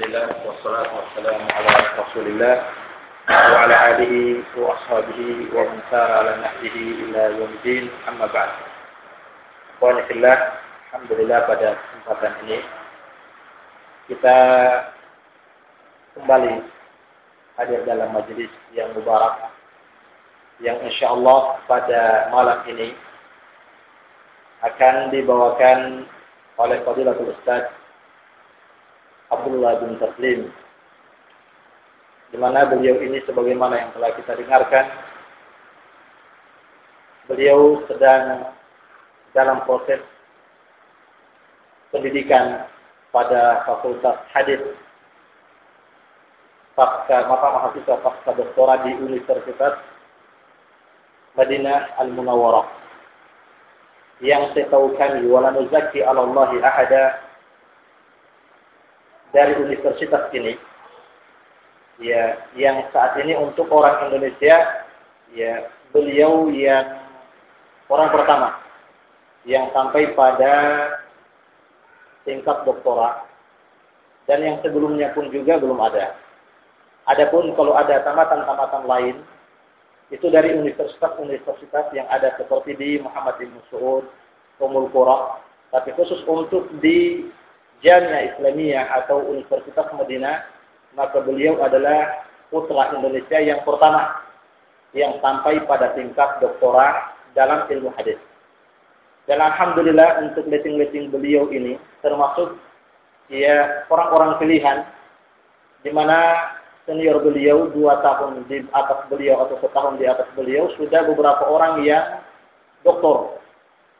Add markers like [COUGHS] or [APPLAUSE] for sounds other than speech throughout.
الحمد لله والصلاة والسلام على رسول الله وعلى آله وأصحابه ومن سار على نهجه إلى يوم الدين أما بعد Ikhwani fillah, Alhamdulillah pada kesempatan ini kita kembali hadir dalam majelis yang mubarak yang insya Allah pada malam ini akan dibawakan oleh Fadilatul Ustaz Abdullah bin Taslim. Di mana beliau ini sebagaimana yang telah kita dengarkan beliau sedang dalam proses pendidikan pada Fakultas Hadis pasca mata mahasiswa pasca doktora di Universitas Madinah Al Munawwarah yang saya tahu kami wala nuzaki Allahi ahada dari universitas ini ya yang saat ini untuk orang Indonesia ya beliau yang orang pertama yang sampai pada tingkat doktorat dan yang sebelumnya pun juga belum ada. Adapun kalau ada tamatan-tamatan lain itu dari universitas-universitas yang ada seperti di Muhammad bin Saud, Umul Qura, tapi khusus untuk di Jamiah Islamiyah atau Universitas Madinah, maka beliau adalah putra Indonesia yang pertama yang sampai pada tingkat doktorat dalam ilmu hadis. Dan alhamdulillah untuk letting-letting beliau ini termasuk ya orang-orang pilihan di mana senior beliau dua tahun di atas beliau atau setahun di atas beliau sudah beberapa orang yang doktor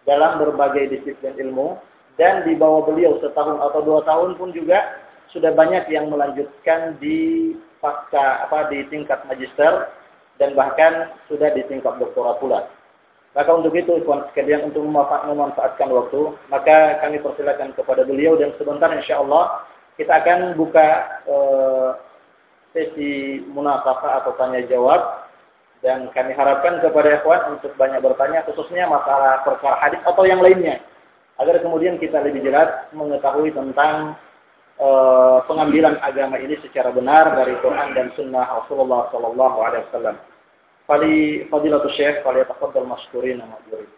dalam berbagai disiplin ilmu dan di bawah beliau setahun atau dua tahun pun juga sudah banyak yang melanjutkan di pasca apa di tingkat magister dan bahkan sudah di tingkat doktorat pula. Maka untuk itu ikhwan sekalian untuk memanfaatkan waktu, maka kami persilakan kepada beliau dan sebentar insya Allah kita akan buka uh, sesi munasabah atau tanya jawab dan kami harapkan kepada ikhwan untuk banyak bertanya khususnya masalah perkara hadis atau yang lainnya agar kemudian kita lebih jelas mengetahui tentang uh, pengambilan agama ini secara benar dari Quran dan Sunnah Rasulullah Sallallahu Alaihi Wasallam. Fali Fadilatul Syekh, fali tafadhal mashkurin wa ma'jurin.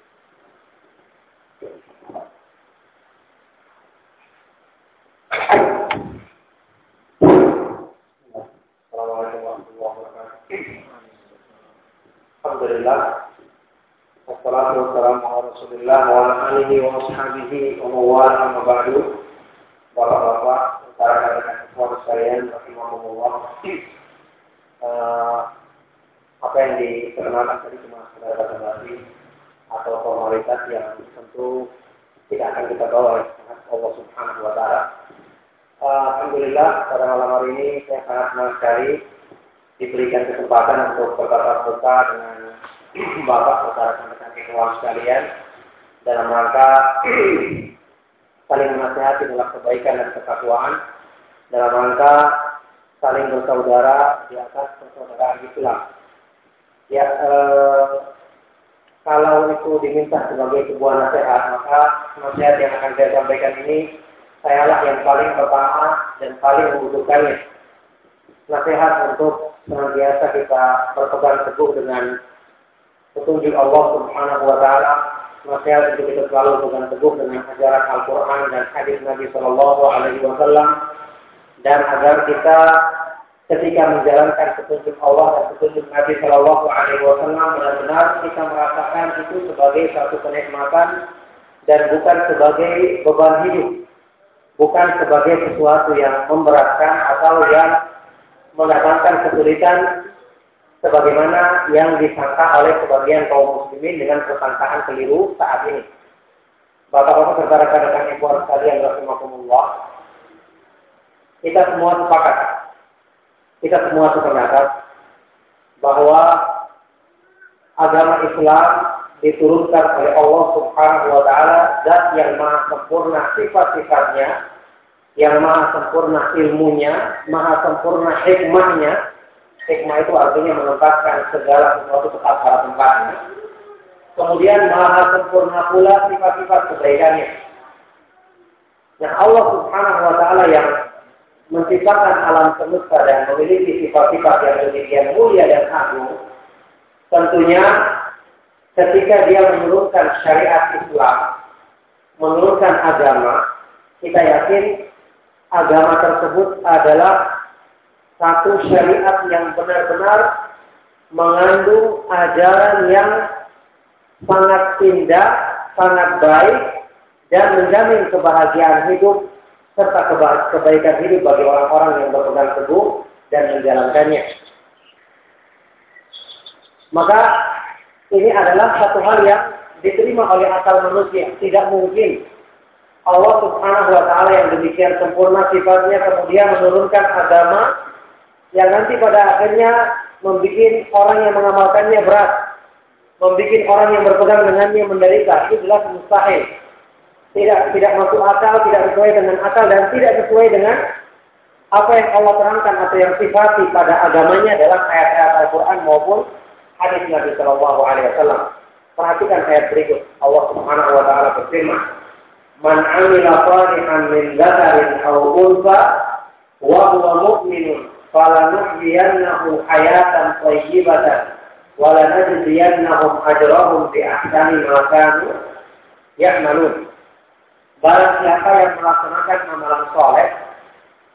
Assalamualaikum warahmatullahi wabarakatuh. Alhamdulillah Wa ala alihi wa ashabihi wa mawala amma ba'du Bapak-bapak, ikhwan sekalian, uh, Apa yang diperkenalkan tadi cuma sekedar atau formalitas yang tentu tidak akan kita bawa oleh Allah Subhanahu wa taala. Uh, Alhamdulillah pada malam hari ini saya sangat senang sekali diberikan kesempatan untuk bertatap muka dengan [CLEARS THROAT] Bapak serta rekan-rekan ikhwan sekalian dalam rangka [CLEARS THROAT] saling menasihati dalam kebaikan dan ketakwaan dalam rangka saling bersaudara di atas persaudaraan Islam. Ya, eh, kalau itu diminta sebagai sebuah nasihat, maka nasihat yang akan saya sampaikan ini sayalah yang paling pertama dan paling membutuhkannya. Nasihat untuk senantiasa kita berpegang teguh dengan petunjuk Allah Subhanahu wa taala. Nasihat untuk kita selalu pegang teguh dengan ajaran Al-Qur'an dan hadis Nabi Shallallahu alaihi wasallam. Dan agar kita ketika menjalankan petunjuk Allah dan petunjuk Nabi Shallallahu alaihi wasallam benar-benar kita merasakan itu sebagai satu kenikmatan dan bukan sebagai beban hidup. Bukan sebagai sesuatu yang memberatkan atau yang mendatangkan kesulitan sebagaimana yang disangka oleh sebagian kaum muslimin dengan persangkaan keliru saat ini. Bapak-bapak serta rekan-rekan ikhwan sekalian rahimakumullah. Kita semua sepakat. Kita semua sependapat bahwa agama Islam diturunkan oleh Allah Subhanahu wa taala zat yang maha sempurna sifat-sifatnya, yang maha sempurna ilmunya, maha sempurna hikmahnya, Hikmah itu artinya menempatkan segala sesuatu tepat pada tempatnya. Kemudian maha sempurna pula sifat-sifat kebaikannya. Dan Allah subhanahu wa ta'ala yang menciptakan alam semesta dan memiliki sifat-sifat yang demikian mulia dan agung, tentunya ketika dia menurunkan syariat Islam, menurunkan agama, kita yakin agama tersebut adalah satu syariat yang benar-benar mengandung ajaran yang sangat indah, sangat baik, dan menjamin kebahagiaan hidup serta kebaikan hidup bagi orang-orang yang berpegang teguh dan menjalankannya. Maka ini adalah satu hal yang diterima oleh akal manusia. Tidak mungkin Allah Subhanahu wa taala yang demikian sempurna sifatnya kemudian menurunkan agama yang nanti pada akhirnya membuat orang yang mengamalkannya berat, membuat orang yang berpegang dengannya menderita. Itu jelas mustahil. Tidak tidak masuk akal, tidak sesuai dengan akal dan tidak sesuai dengan apa yang Allah terangkan atau yang sifati pada agamanya dalam ayat-ayat Al-Quran maupun hadis Nabi Shallallahu Alaihi Wasallam. Perhatikan ayat berikut. Allah Subhanahu Wa Taala berfirman, "Man amila salihan min dzakarin aw unsa wa huwa mu'minun falanuhyiyannahu hayatan thayyibatan wa lanajziyannahum ajrahum bi ahsani ma kanu ya'malun." Barang siapa yang melaksanakan amalan soleh,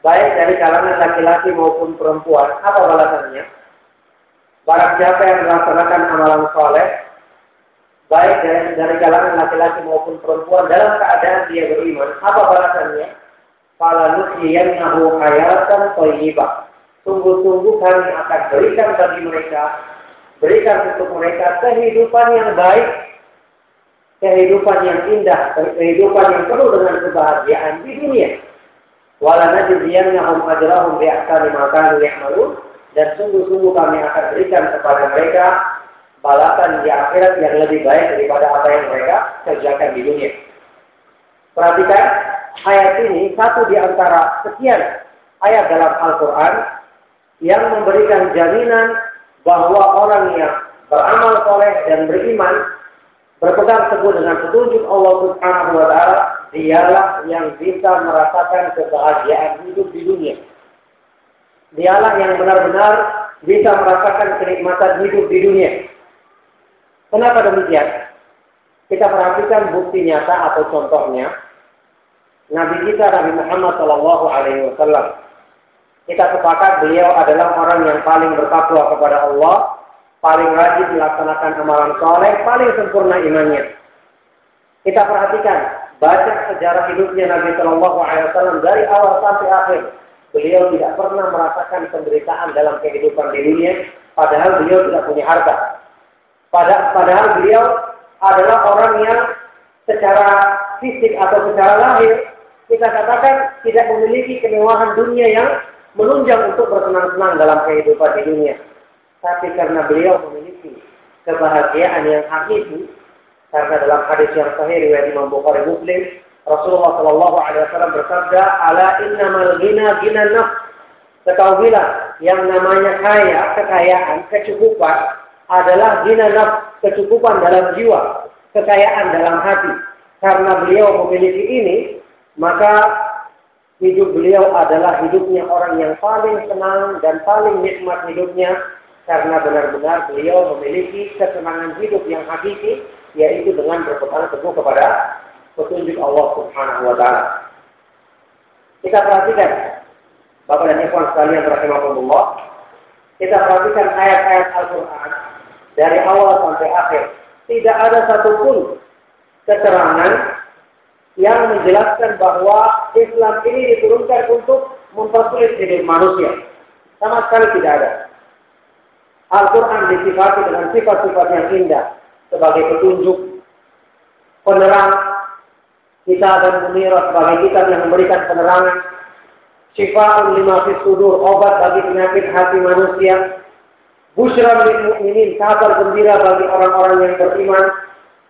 baik dari kalangan laki-laki maupun perempuan, apa balasannya? Barang siapa yang melaksanakan amalan soleh, baik dari, dari kalangan laki-laki maupun perempuan dalam keadaan dia beriman, apa balasannya? Fala nuhyiyannahu hayatan thayyibah. Sungguh-sungguh kami akan berikan bagi mereka, berikan untuk mereka kehidupan yang baik kehidupan yang indah, kehidupan yang penuh dengan kebahagiaan di dunia. Wala najziyannahum ajrahum bi ahsani kanu ya'malun dan sungguh-sungguh kami akan berikan kepada mereka balasan di akhirat yang lebih baik daripada apa yang mereka kerjakan di dunia. Perhatikan ayat ini satu di antara sekian ayat dalam Al-Quran yang memberikan jaminan bahwa orang yang beramal soleh dan beriman berpegang teguh dengan petunjuk Allah Subhanahu wa taala, dialah yang bisa merasakan kebahagiaan hidup di dunia. Dialah yang benar-benar bisa merasakan kenikmatan hidup di dunia. Kenapa demikian? Kita perhatikan bukti nyata atau contohnya. Nabi kita Nabi Muhammad Shallallahu Alaihi Wasallam. Kita sepakat beliau adalah orang yang paling bertakwa kepada Allah paling rajin melaksanakan amalan soleh, paling sempurna imannya. Kita perhatikan, baca sejarah hidupnya Nabi Shallallahu Alaihi Wasallam dari awal sampai akhir. Beliau tidak pernah merasakan penderitaan dalam kehidupan di dunia, padahal beliau tidak punya harta. Padahal beliau adalah orang yang secara fisik atau secara lahir kita katakan tidak memiliki kemewahan dunia yang menunjang untuk bersenang-senang dalam kehidupan di dunia. Tapi karena beliau memiliki kebahagiaan yang hakiki, karena dalam hadis yang sahih riwayat Imam Bukhari Muslim, Rasulullah Shallallahu Alaihi Wasallam bersabda, "Ala innamal ghina ghina nafs." Ketahuilah yang namanya kaya, kekayaan, kecukupan adalah nafs, kecukupan dalam jiwa, kekayaan dalam hati. Karena beliau memiliki ini, maka hidup beliau adalah hidupnya orang yang paling senang dan paling nikmat hidupnya karena benar-benar beliau memiliki kesenangan hidup yang hakiki yaitu dengan berpegang teguh kepada petunjuk Allah Subhanahu wa taala. Kita perhatikan Bapak dan Ibu sekalian rahimahullah, kita perhatikan ayat-ayat Al-Qur'an dari awal sampai akhir. Tidak ada satupun keterangan yang menjelaskan bahwa Islam ini diturunkan untuk mempersulit hidup manusia. Sama sekali tidak ada. Al-Quran disifati dengan sifat-sifat yang indah sebagai petunjuk, penerang, kita dan munirat sebagai kitab yang memberikan penerangan, sifat lima sudur, obat bagi penyakit hati manusia, busyra lil mukminin, kabar gembira bagi orang-orang yang beriman.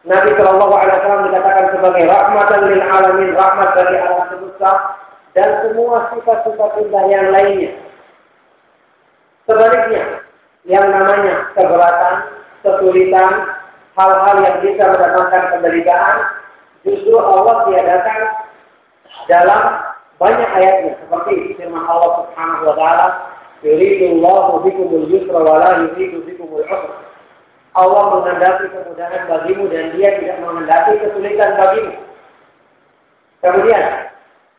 Nabi Shallallahu Alaihi Wasallam dikatakan sebagai rahmatan lil alamin, rahmat bagi alam semesta, dan semua sifat-sifat indah yang lainnya. Sebaliknya, yang namanya keberatan, kesulitan, hal-hal yang bisa mendatangkan penderitaan, justru Allah tiadakan dalam banyak ayatnya seperti firman Allah Subhanahu wa taala, "Yuridullahu bikumul yusra wa la yuridu bikumul usra." Allah menghendaki kemudahan bagimu dan Dia tidak menghendaki kesulitan bagimu. Kemudian,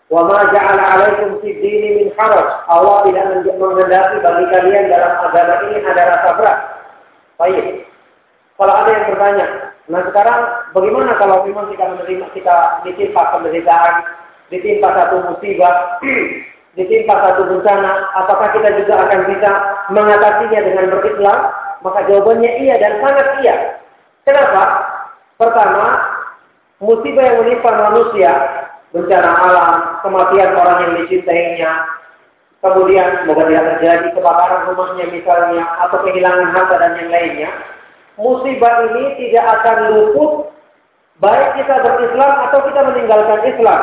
"Wa ma ja'ala 'alaikum fid min haraj." Allah tidak menghendaki bagi kalian dalam agama ini ada rasa berat. Baik. Kalau ada yang bertanya, nah sekarang bagaimana kalau memang kita menerima kita ditimpa penderitaan, ditimpa satu musibah, [CLEARS THROAT] ditimpa satu bencana, apakah kita juga akan bisa mengatasinya dengan berislam? Maka jawabannya iya dan sangat iya. Kenapa? Pertama, musibah yang menimpa manusia, bencana alam, kematian orang yang dicintainya, kemudian semoga tidak terjadi kebakaran rumahnya misalnya, atau kehilangan harta dan yang lainnya, musibah ini tidak akan luput baik kita berislam atau kita meninggalkan Islam.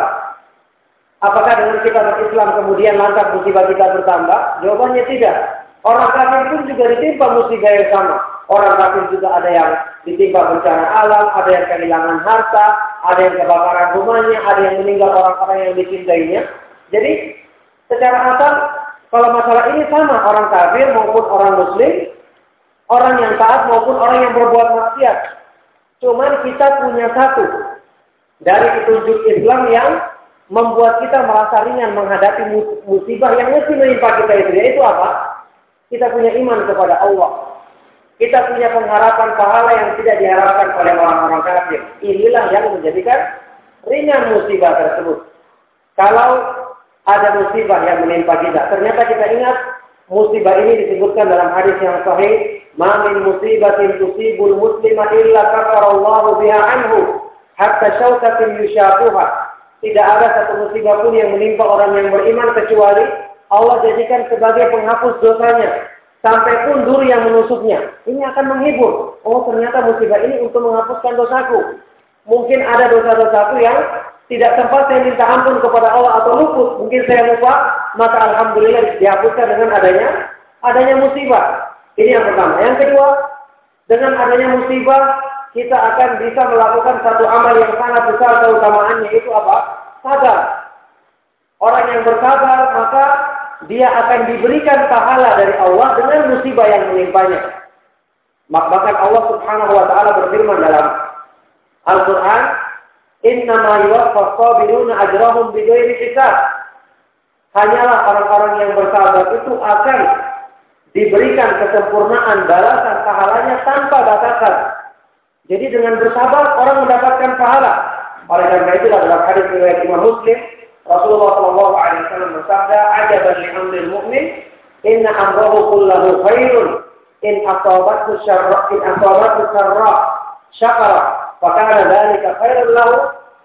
Apakah dengan kita berislam kemudian lantas musibah kita bertambah? Jawabannya tidak. Orang kafir pun juga ditimpa musibah yang sama. Orang kafir juga ada yang ditimpa bencana alam, ada yang kehilangan harta, ada yang kebakaran rumahnya, ada yang meninggal orang-orang yang dicintainya. Jadi secara asal kalau masalah ini sama orang kafir maupun orang muslim, orang yang taat maupun orang yang berbuat maksiat. Cuman kita punya satu dari petunjuk Islam yang membuat kita merasa ringan menghadapi musibah yang mesti menimpa kita itu. Yaitu apa? Kita punya iman kepada Allah. Kita punya pengharapan pahala yang tidak diharapkan oleh orang-orang kafir. Inilah yang menjadikan ringan musibah tersebut. Kalau ada musibah yang menimpa kita, ternyata kita ingat musibah ini disebutkan dalam hadis yang sahih, "Ma min musibatin tusibul muslima illa kafarallahu biha anhu hatta syaukatin yushafuha." Tidak ada satu musibah pun yang menimpa orang yang beriman kecuali Allah jadikan sebagai penghapus dosanya. Sampai pun duri yang menusuknya. Ini akan menghibur. Oh ternyata musibah ini untuk menghapuskan dosaku. Mungkin ada dosa-dosaku yang tidak sempat saya minta ampun kepada Allah atau luput. Mungkin saya lupa. Maka Alhamdulillah dihapuskan dengan adanya adanya musibah. Ini yang pertama. Yang kedua, dengan adanya musibah, kita akan bisa melakukan satu amal yang sangat besar keutamaannya itu apa? Sabar. Orang yang bersabar maka dia akan diberikan pahala dari Allah dengan musibah yang menimpanya. Bahkan Allah Subhanahu wa taala berfirman dalam Al-Qur'an, "Innama yuwaffas sabiruna ajrahum bighairi hisab." Hanyalah orang-orang yang bersabar itu akan diberikan kesempurnaan balasan pahalanya tanpa batasan. Jadi dengan bersabar orang mendapatkan pahala. Oleh karena itulah dalam hadis riwayat Imam Muslim, Rasulullah Shallallahu Alaihi Wasallam bersabda, "Ajaban li amril mu'min, inna amrohu kullahu khairun, in asabathu syarra, in asabathu syarra, syakara, fakana dzalika khairan lahu,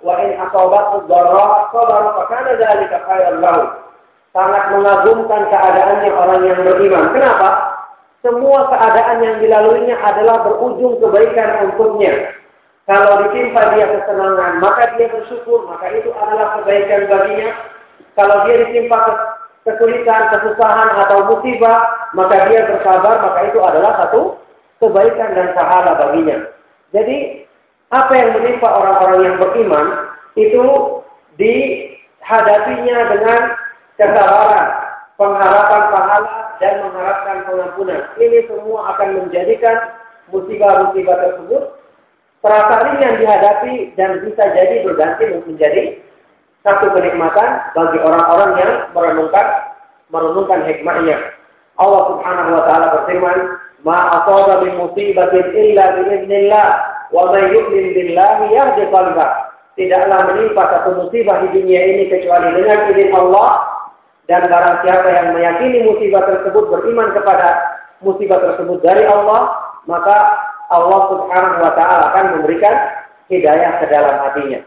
wa in asabathu dharra, sabara, fakana dzalika khairan lahu." Sangat mengagumkan keadaannya orang yang beriman. Kenapa? Semua keadaan yang dilaluinya adalah berujung kebaikan untuknya. Kalau ditimpa dia kesenangan, maka dia bersyukur, maka itu adalah kebaikan baginya. Kalau dia ditimpa kesulitan, kesusahan atau musibah, maka dia bersabar, maka itu adalah satu kebaikan dan pahala baginya. Jadi, apa yang menimpa orang-orang yang beriman itu dihadapinya dengan kesabaran, pengharapan pahala dan mengharapkan pengampunan. Ini semua akan menjadikan musibah-musibah tersebut terasa ringan dihadapi dan bisa jadi berganti menjadi satu kenikmatan bagi orang-orang yang merenungkan merenungkan hikmahnya. Allah Subhanahu wa taala berfirman, "Ma asaba min musibatin illa bi idznillah, wa may yu'min billahi yahdi qalbah." Tidaklah menimpa satu musibah di dunia ini kecuali dengan izin Allah dan barang siapa yang meyakini musibah tersebut beriman kepada musibah tersebut dari Allah, maka Allah Subhanahu wa taala akan memberikan hidayah ke dalam hatinya.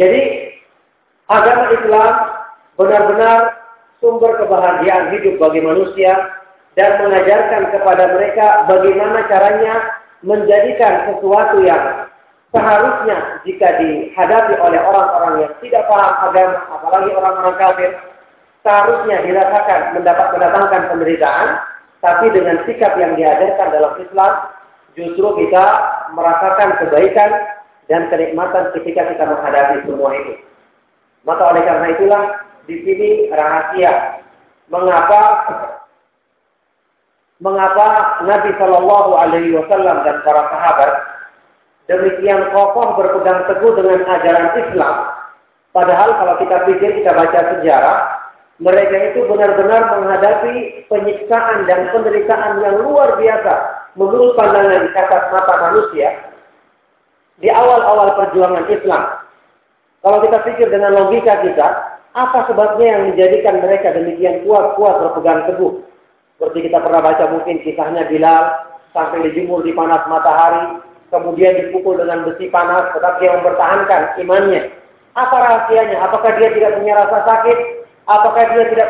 Jadi agama Islam benar-benar sumber kebahagiaan hidup bagi manusia dan mengajarkan kepada mereka bagaimana caranya menjadikan sesuatu yang seharusnya jika dihadapi oleh orang-orang yang tidak paham agama, apalagi orang-orang kafir, seharusnya dirasakan mendapat mendatangkan penderitaan, tapi dengan sikap yang diajarkan dalam Islam justru kita merasakan kebaikan dan kenikmatan ketika kita menghadapi semua itu. Maka oleh karena itulah di sini rahasia. Mengapa mengapa Nabi Shallallahu Alaihi Wasallam dan para sahabat demikian kokoh berpegang teguh dengan ajaran Islam. Padahal kalau kita pikir kita baca sejarah, mereka itu benar-benar menghadapi penyiksaan dan penderitaan yang luar biasa menurut pandangan kasat mata manusia di awal-awal perjuangan Islam. Kalau kita pikir dengan logika kita, apa sebabnya yang menjadikan mereka demikian kuat-kuat berpegang teguh? Seperti kita pernah baca mungkin kisahnya Bilal sampai dijemur di panas matahari, kemudian dipukul dengan besi panas, tetapi dia mempertahankan imannya. Apa rahasianya? Apakah dia tidak punya rasa sakit? Apakah dia tidak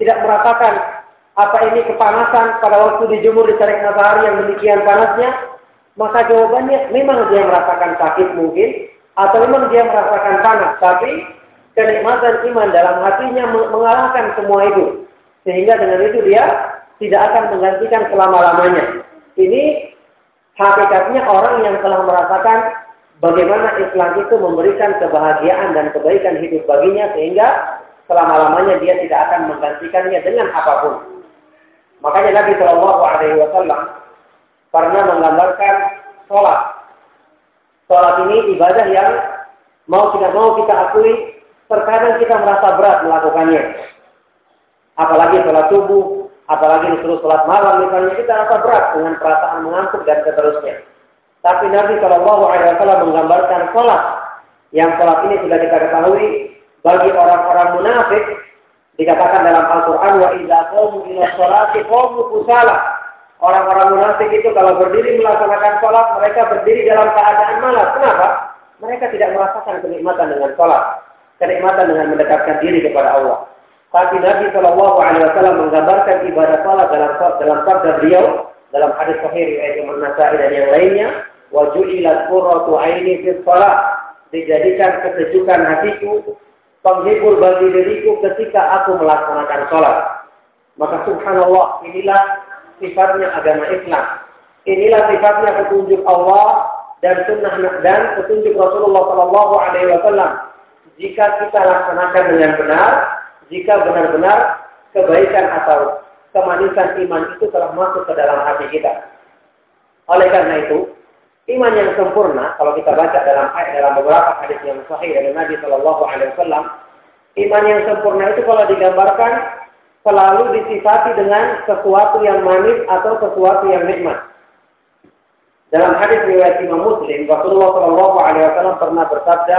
tidak merasakan apa ini kepanasan pada waktu dijemur di terik matahari yang demikian panasnya? Maka jawabannya memang dia merasakan sakit mungkin atau memang dia merasakan panas, tapi kenikmatan iman dalam hatinya mengalahkan semua itu. Sehingga dengan itu dia tidak akan menggantikan selama-lamanya. Ini hakikatnya orang yang telah merasakan bagaimana Islam itu memberikan kebahagiaan dan kebaikan hidup baginya sehingga selama-lamanya dia tidak akan menggantikannya dengan apa pun. Makanya Nabi Shallallahu Alaihi Wasallam pernah menggambarkan sholat. Sholat ini ibadah yang mau tidak mau kita akui, terkadang kita merasa berat melakukannya. Apalagi sholat subuh, apalagi disuruh sholat malam misalnya, kita rasa berat dengan perasaan mengantuk dan seterusnya. Tapi Nabi Shallallahu Alaihi Wasallam menggambarkan sholat yang sholat ini sudah kita ketahui bagi orang-orang munafik dikatakan dalam Al-Quran wa idza qamu ila sholati qamu kusala Orang-orang munafik itu kalau berdiri melaksanakan sholat, mereka berdiri dalam keadaan malas. Kenapa? Mereka tidak merasakan kenikmatan dengan sholat. Kenikmatan dengan mendekatkan diri kepada Allah. Tapi Nabi Shallallahu Alaihi Wasallam menggambarkan ibadah sholat dalam dalam sabda beliau dalam hadis sahih riwayat Imam Nasai dan yang lainnya, wajulilat qurratu aini fi sholat dijadikan kesejukan hatiku, penghibur bagi diriku ketika aku melaksanakan sholat. Maka subhanallah inilah sifatnya agama Islam. Inilah sifatnya petunjuk Allah dan sunnah dan petunjuk Rasulullah Shallallahu Alaihi Wasallam. Jika kita laksanakan dengan benar, jika benar-benar kebaikan atau kemanisan iman itu telah masuk ke dalam hati kita. Oleh karena itu, iman yang sempurna, kalau kita baca dalam ayat dalam beberapa hadis yang sahih dari Nabi Shallallahu Alaihi Wasallam, iman yang sempurna itu kalau digambarkan selalu disifati dengan sesuatu yang manis atau sesuatu yang nikmat. Dalam hadis riwayat Imam Muslim, Rasulullah Shallallahu Alaihi Wasallam pernah bersabda,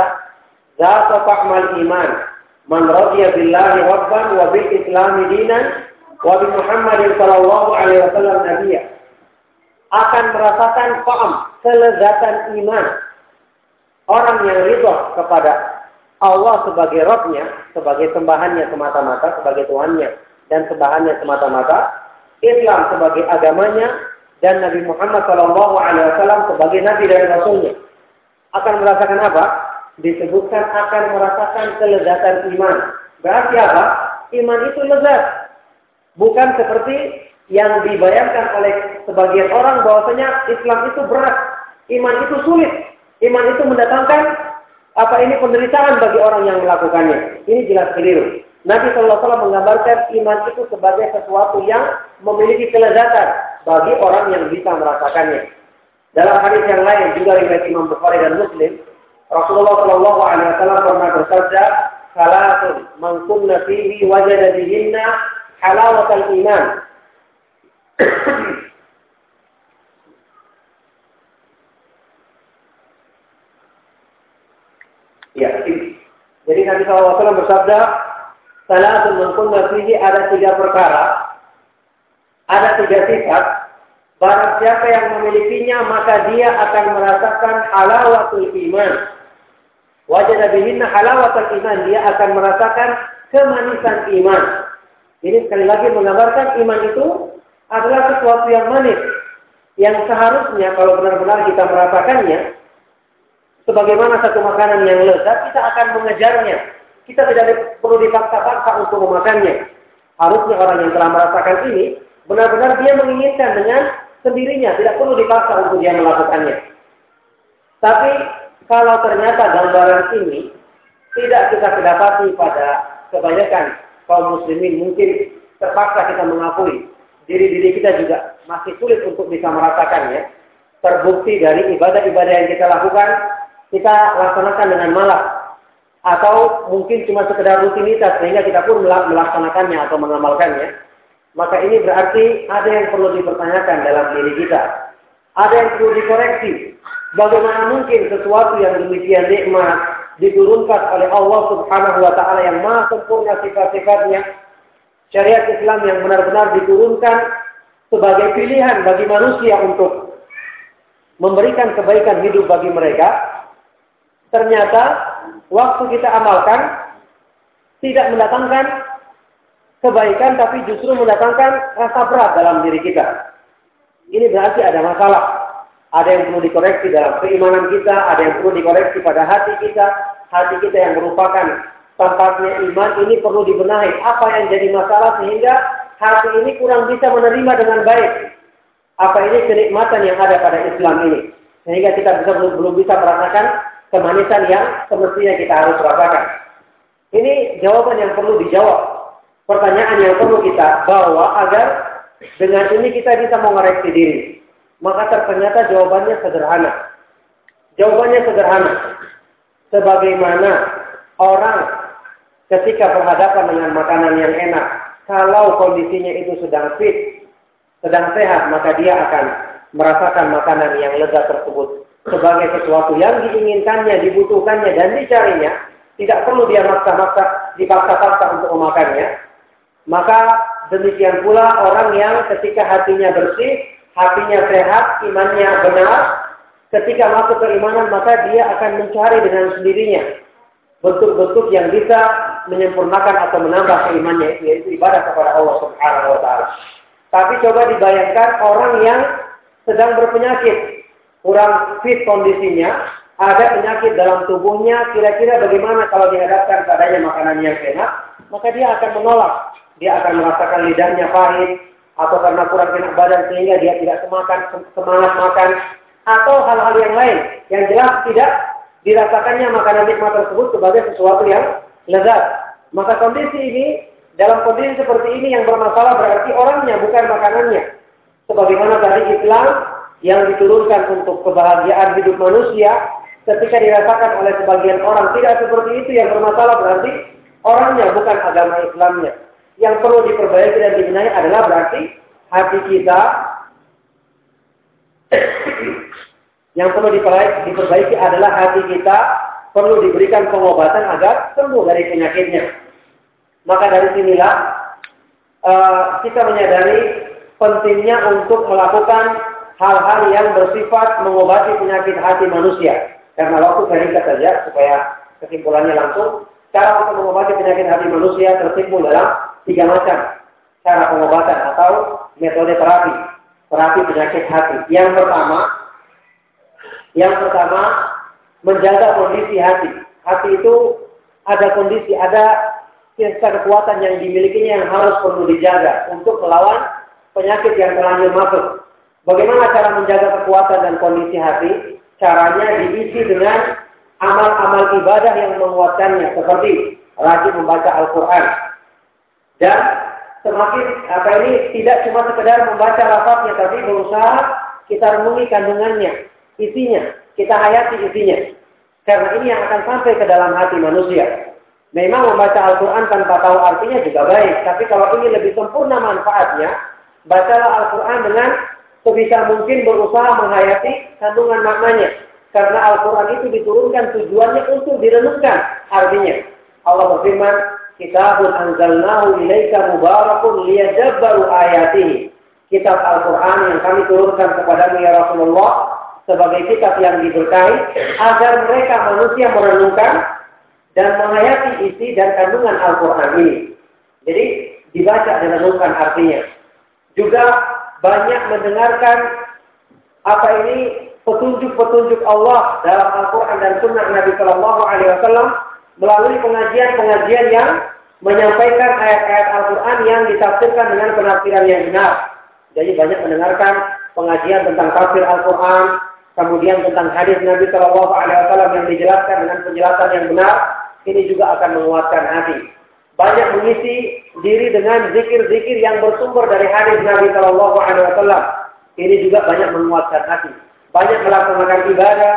"Zata fahmal iman, man radiya billahi rabban wa bil islami dinan wa bi Muhammadin Shallallahu Alaihi Wasallam nabiyya." Akan merasakan paham kelezatan iman orang yang ridho kepada Allah sebagai Robnya, sebagai sembahannya semata-mata, sebagai Tuhannya, dan sembahannya semata-mata, Islam sebagai agamanya dan Nabi Muhammad Wasallam sebagai Nabi dan Rasulnya akan merasakan apa? Disebutkan akan merasakan kelezatan iman. Berarti apa? Iman itu lezat, bukan seperti yang dibayangkan oleh sebagian orang bahwasanya Islam itu berat, iman itu sulit, iman itu mendatangkan apa ini penderitaan bagi orang yang melakukannya. Ini jelas keliru. Nabi SAW menggambarkan iman itu sebagai sesuatu yang memiliki kelezatan bagi orang yang bisa merasakannya. Dalam hadis yang lain juga riwayat Imam Bukhari dan Muslim, Rasulullah Shallallahu Alaihi Wasallam pernah bersabda, "Salatun man kunna fihi wajada bihinna halawatal iman." Ya, jadi Nabi SAW bersabda, Salah man fihi ada tiga perkara, ada tiga sifat. Barang siapa yang memilikinya maka dia akan merasakan halawatul iman. Wajah bihinna halawatul iman. Dia akan merasakan kemanisan iman. Ini sekali lagi menggambarkan iman itu adalah sesuatu yang manis. Yang seharusnya kalau benar-benar kita merasakannya, sebagaimana satu makanan yang lezat, kita akan mengejarnya kita tidak perlu dipaksa-paksa untuk memakannya. Harusnya orang yang telah merasakan ini, benar-benar dia menginginkan dengan sendirinya, tidak perlu dipaksa untuk dia melakukannya. Tapi kalau ternyata gambaran ini tidak kita kedapati pada kebanyakan kaum muslimin mungkin terpaksa kita mengakui diri-diri kita juga masih sulit untuk bisa merasakannya. Terbukti dari ibadah-ibadah yang kita lakukan, kita laksanakan dengan malas. Atau mungkin cuma sekedar rutinitas sehingga kita pun melaksanakannya atau mengamalkannya. Maka ini berarti ada yang perlu dipertanyakan dalam diri kita. Ada yang perlu dikoreksi. Bagaimana mungkin sesuatu yang demikian nikmat diturunkan oleh Allah Subhanahu wa taala yang maha sempurna sifat-sifatnya syariat Islam yang benar-benar diturunkan sebagai pilihan bagi manusia untuk memberikan kebaikan hidup bagi mereka, ternyata waktu kita amalkan tidak mendatangkan kebaikan tapi justru mendatangkan rasa berat dalam diri kita. Ini berarti ada masalah. Ada yang perlu dikoreksi dalam keimanan kita, ada yang perlu dikoreksi pada hati kita, hati kita yang merupakan tampaknya iman ini perlu dibenahi. Apa yang jadi masalah sehingga hati ini kurang bisa menerima dengan baik. Apa ini kenikmatan yang ada pada Islam ini. Sehingga kita bisa belum, belum bisa merasakan kemanisan yang semestinya kita harus rasakan. Ini jawaban yang perlu dijawab. Pertanyaan yang perlu kita bawa agar dengan ini kita bisa mengoreksi diri. Maka ternyata jawabannya sederhana. Jawabannya sederhana. Sebagaimana orang ketika berhadapan dengan makanan yang enak, kalau kondisinya itu sedang fit, sedang sehat, maka dia akan merasakan makanan yang lezat tersebut sebagai sesuatu yang diinginkannya, dibutuhkannya, dan dicarinya, tidak perlu dia maksa-maksa, dipaksa-paksa untuk memakannya. Maka demikian pula orang yang ketika hatinya bersih, hatinya sehat, imannya benar, ketika masuk keimanan maka dia akan mencari dengan sendirinya bentuk-bentuk yang bisa menyempurnakan atau menambah keimannya yaitu ibadah kepada Allah Subhanahu wa taala. Tapi coba dibayangkan orang yang sedang berpenyakit, kurang fit kondisinya, ada penyakit dalam tubuhnya, kira-kira bagaimana kalau dihadapkan padanya makanan yang enak, maka dia akan menolak. Dia akan merasakan lidahnya pahit, atau karena kurang enak badan sehingga dia tidak semakan, semangat makan, atau hal-hal yang lain yang jelas tidak dirasakannya makanan nikmat tersebut sebagai sesuatu yang lezat. Maka kondisi ini, dalam kondisi seperti ini yang bermasalah berarti orangnya bukan makanannya. Sebagaimana tadi Islam yang diturunkan untuk kebahagiaan hidup manusia, ketika dirasakan oleh sebagian orang tidak seperti itu yang bermasalah berarti orangnya bukan agama Islamnya. Yang perlu diperbaiki dan dibenahi adalah berarti hati kita [CLEARS THROAT] yang perlu diperbaiki adalah hati kita perlu diberikan pengobatan agar sembuh dari penyakitnya. Maka dari sinilah uh, kita menyadari pentingnya untuk melakukan hal-hal yang bersifat mengobati penyakit hati manusia. Karena waktu saya saja supaya kesimpulannya langsung. Cara untuk mengobati penyakit hati manusia tersimpul dalam tiga macam cara pengobatan atau metode terapi. Terapi penyakit hati. Yang pertama, yang pertama, menjaga kondisi hati. Hati itu ada kondisi, ada sisa kekuatan yang dimilikinya yang harus perlu dijaga untuk melawan penyakit yang terlanjur masuk. Bagaimana cara menjaga kekuatan dan kondisi hati? Caranya diisi dengan amal-amal ibadah yang menguatkannya, seperti rajin membaca Al-Quran. Dan semakin apa ini tidak cuma sekedar membaca lafaznya, tapi berusaha kita renungi kandungannya, isinya, kita hayati isinya. Karena ini yang akan sampai ke dalam hati manusia. Memang membaca Al-Quran tanpa tahu artinya juga baik. Tapi kalau ini lebih sempurna manfaatnya, bacalah Al-Quran dengan sebisa mungkin berusaha menghayati kandungan maknanya. Karena Al-Quran itu diturunkan tujuannya untuk direnungkan artinya. Allah berfirman, Kitabun anzalnahu ilaika mubarakun liyadabbaru ayatihi. Kitab Al-Quran yang kami turunkan kepadamu ya Rasulullah sebagai kitab yang diberkahi agar mereka manusia merenungkan dan menghayati isi dan kandungan Al-Quran ini. Jadi dibaca dan renungkan artinya. Juga banyak mendengarkan apa ini petunjuk-petunjuk Allah dalam Al-Quran dan Sunnah Nabi Shallallahu Alaihi Wasallam melalui pengajian-pengajian yang menyampaikan ayat-ayat Al-Quran yang ditafsirkan dengan penafsiran yang benar. Jadi banyak mendengarkan pengajian tentang tafsir Al-Quran, kemudian tentang hadis Nabi Shallallahu Alaihi Wasallam yang dijelaskan dengan penjelasan yang benar, ini juga akan menguatkan hati. banyak mengisi diri dengan zikir-zikir yang bersumber dari hadis Nabi Shallallahu Alaihi Wasallam. Ini juga banyak menguatkan hati. Banyak melaksanakan ibadah,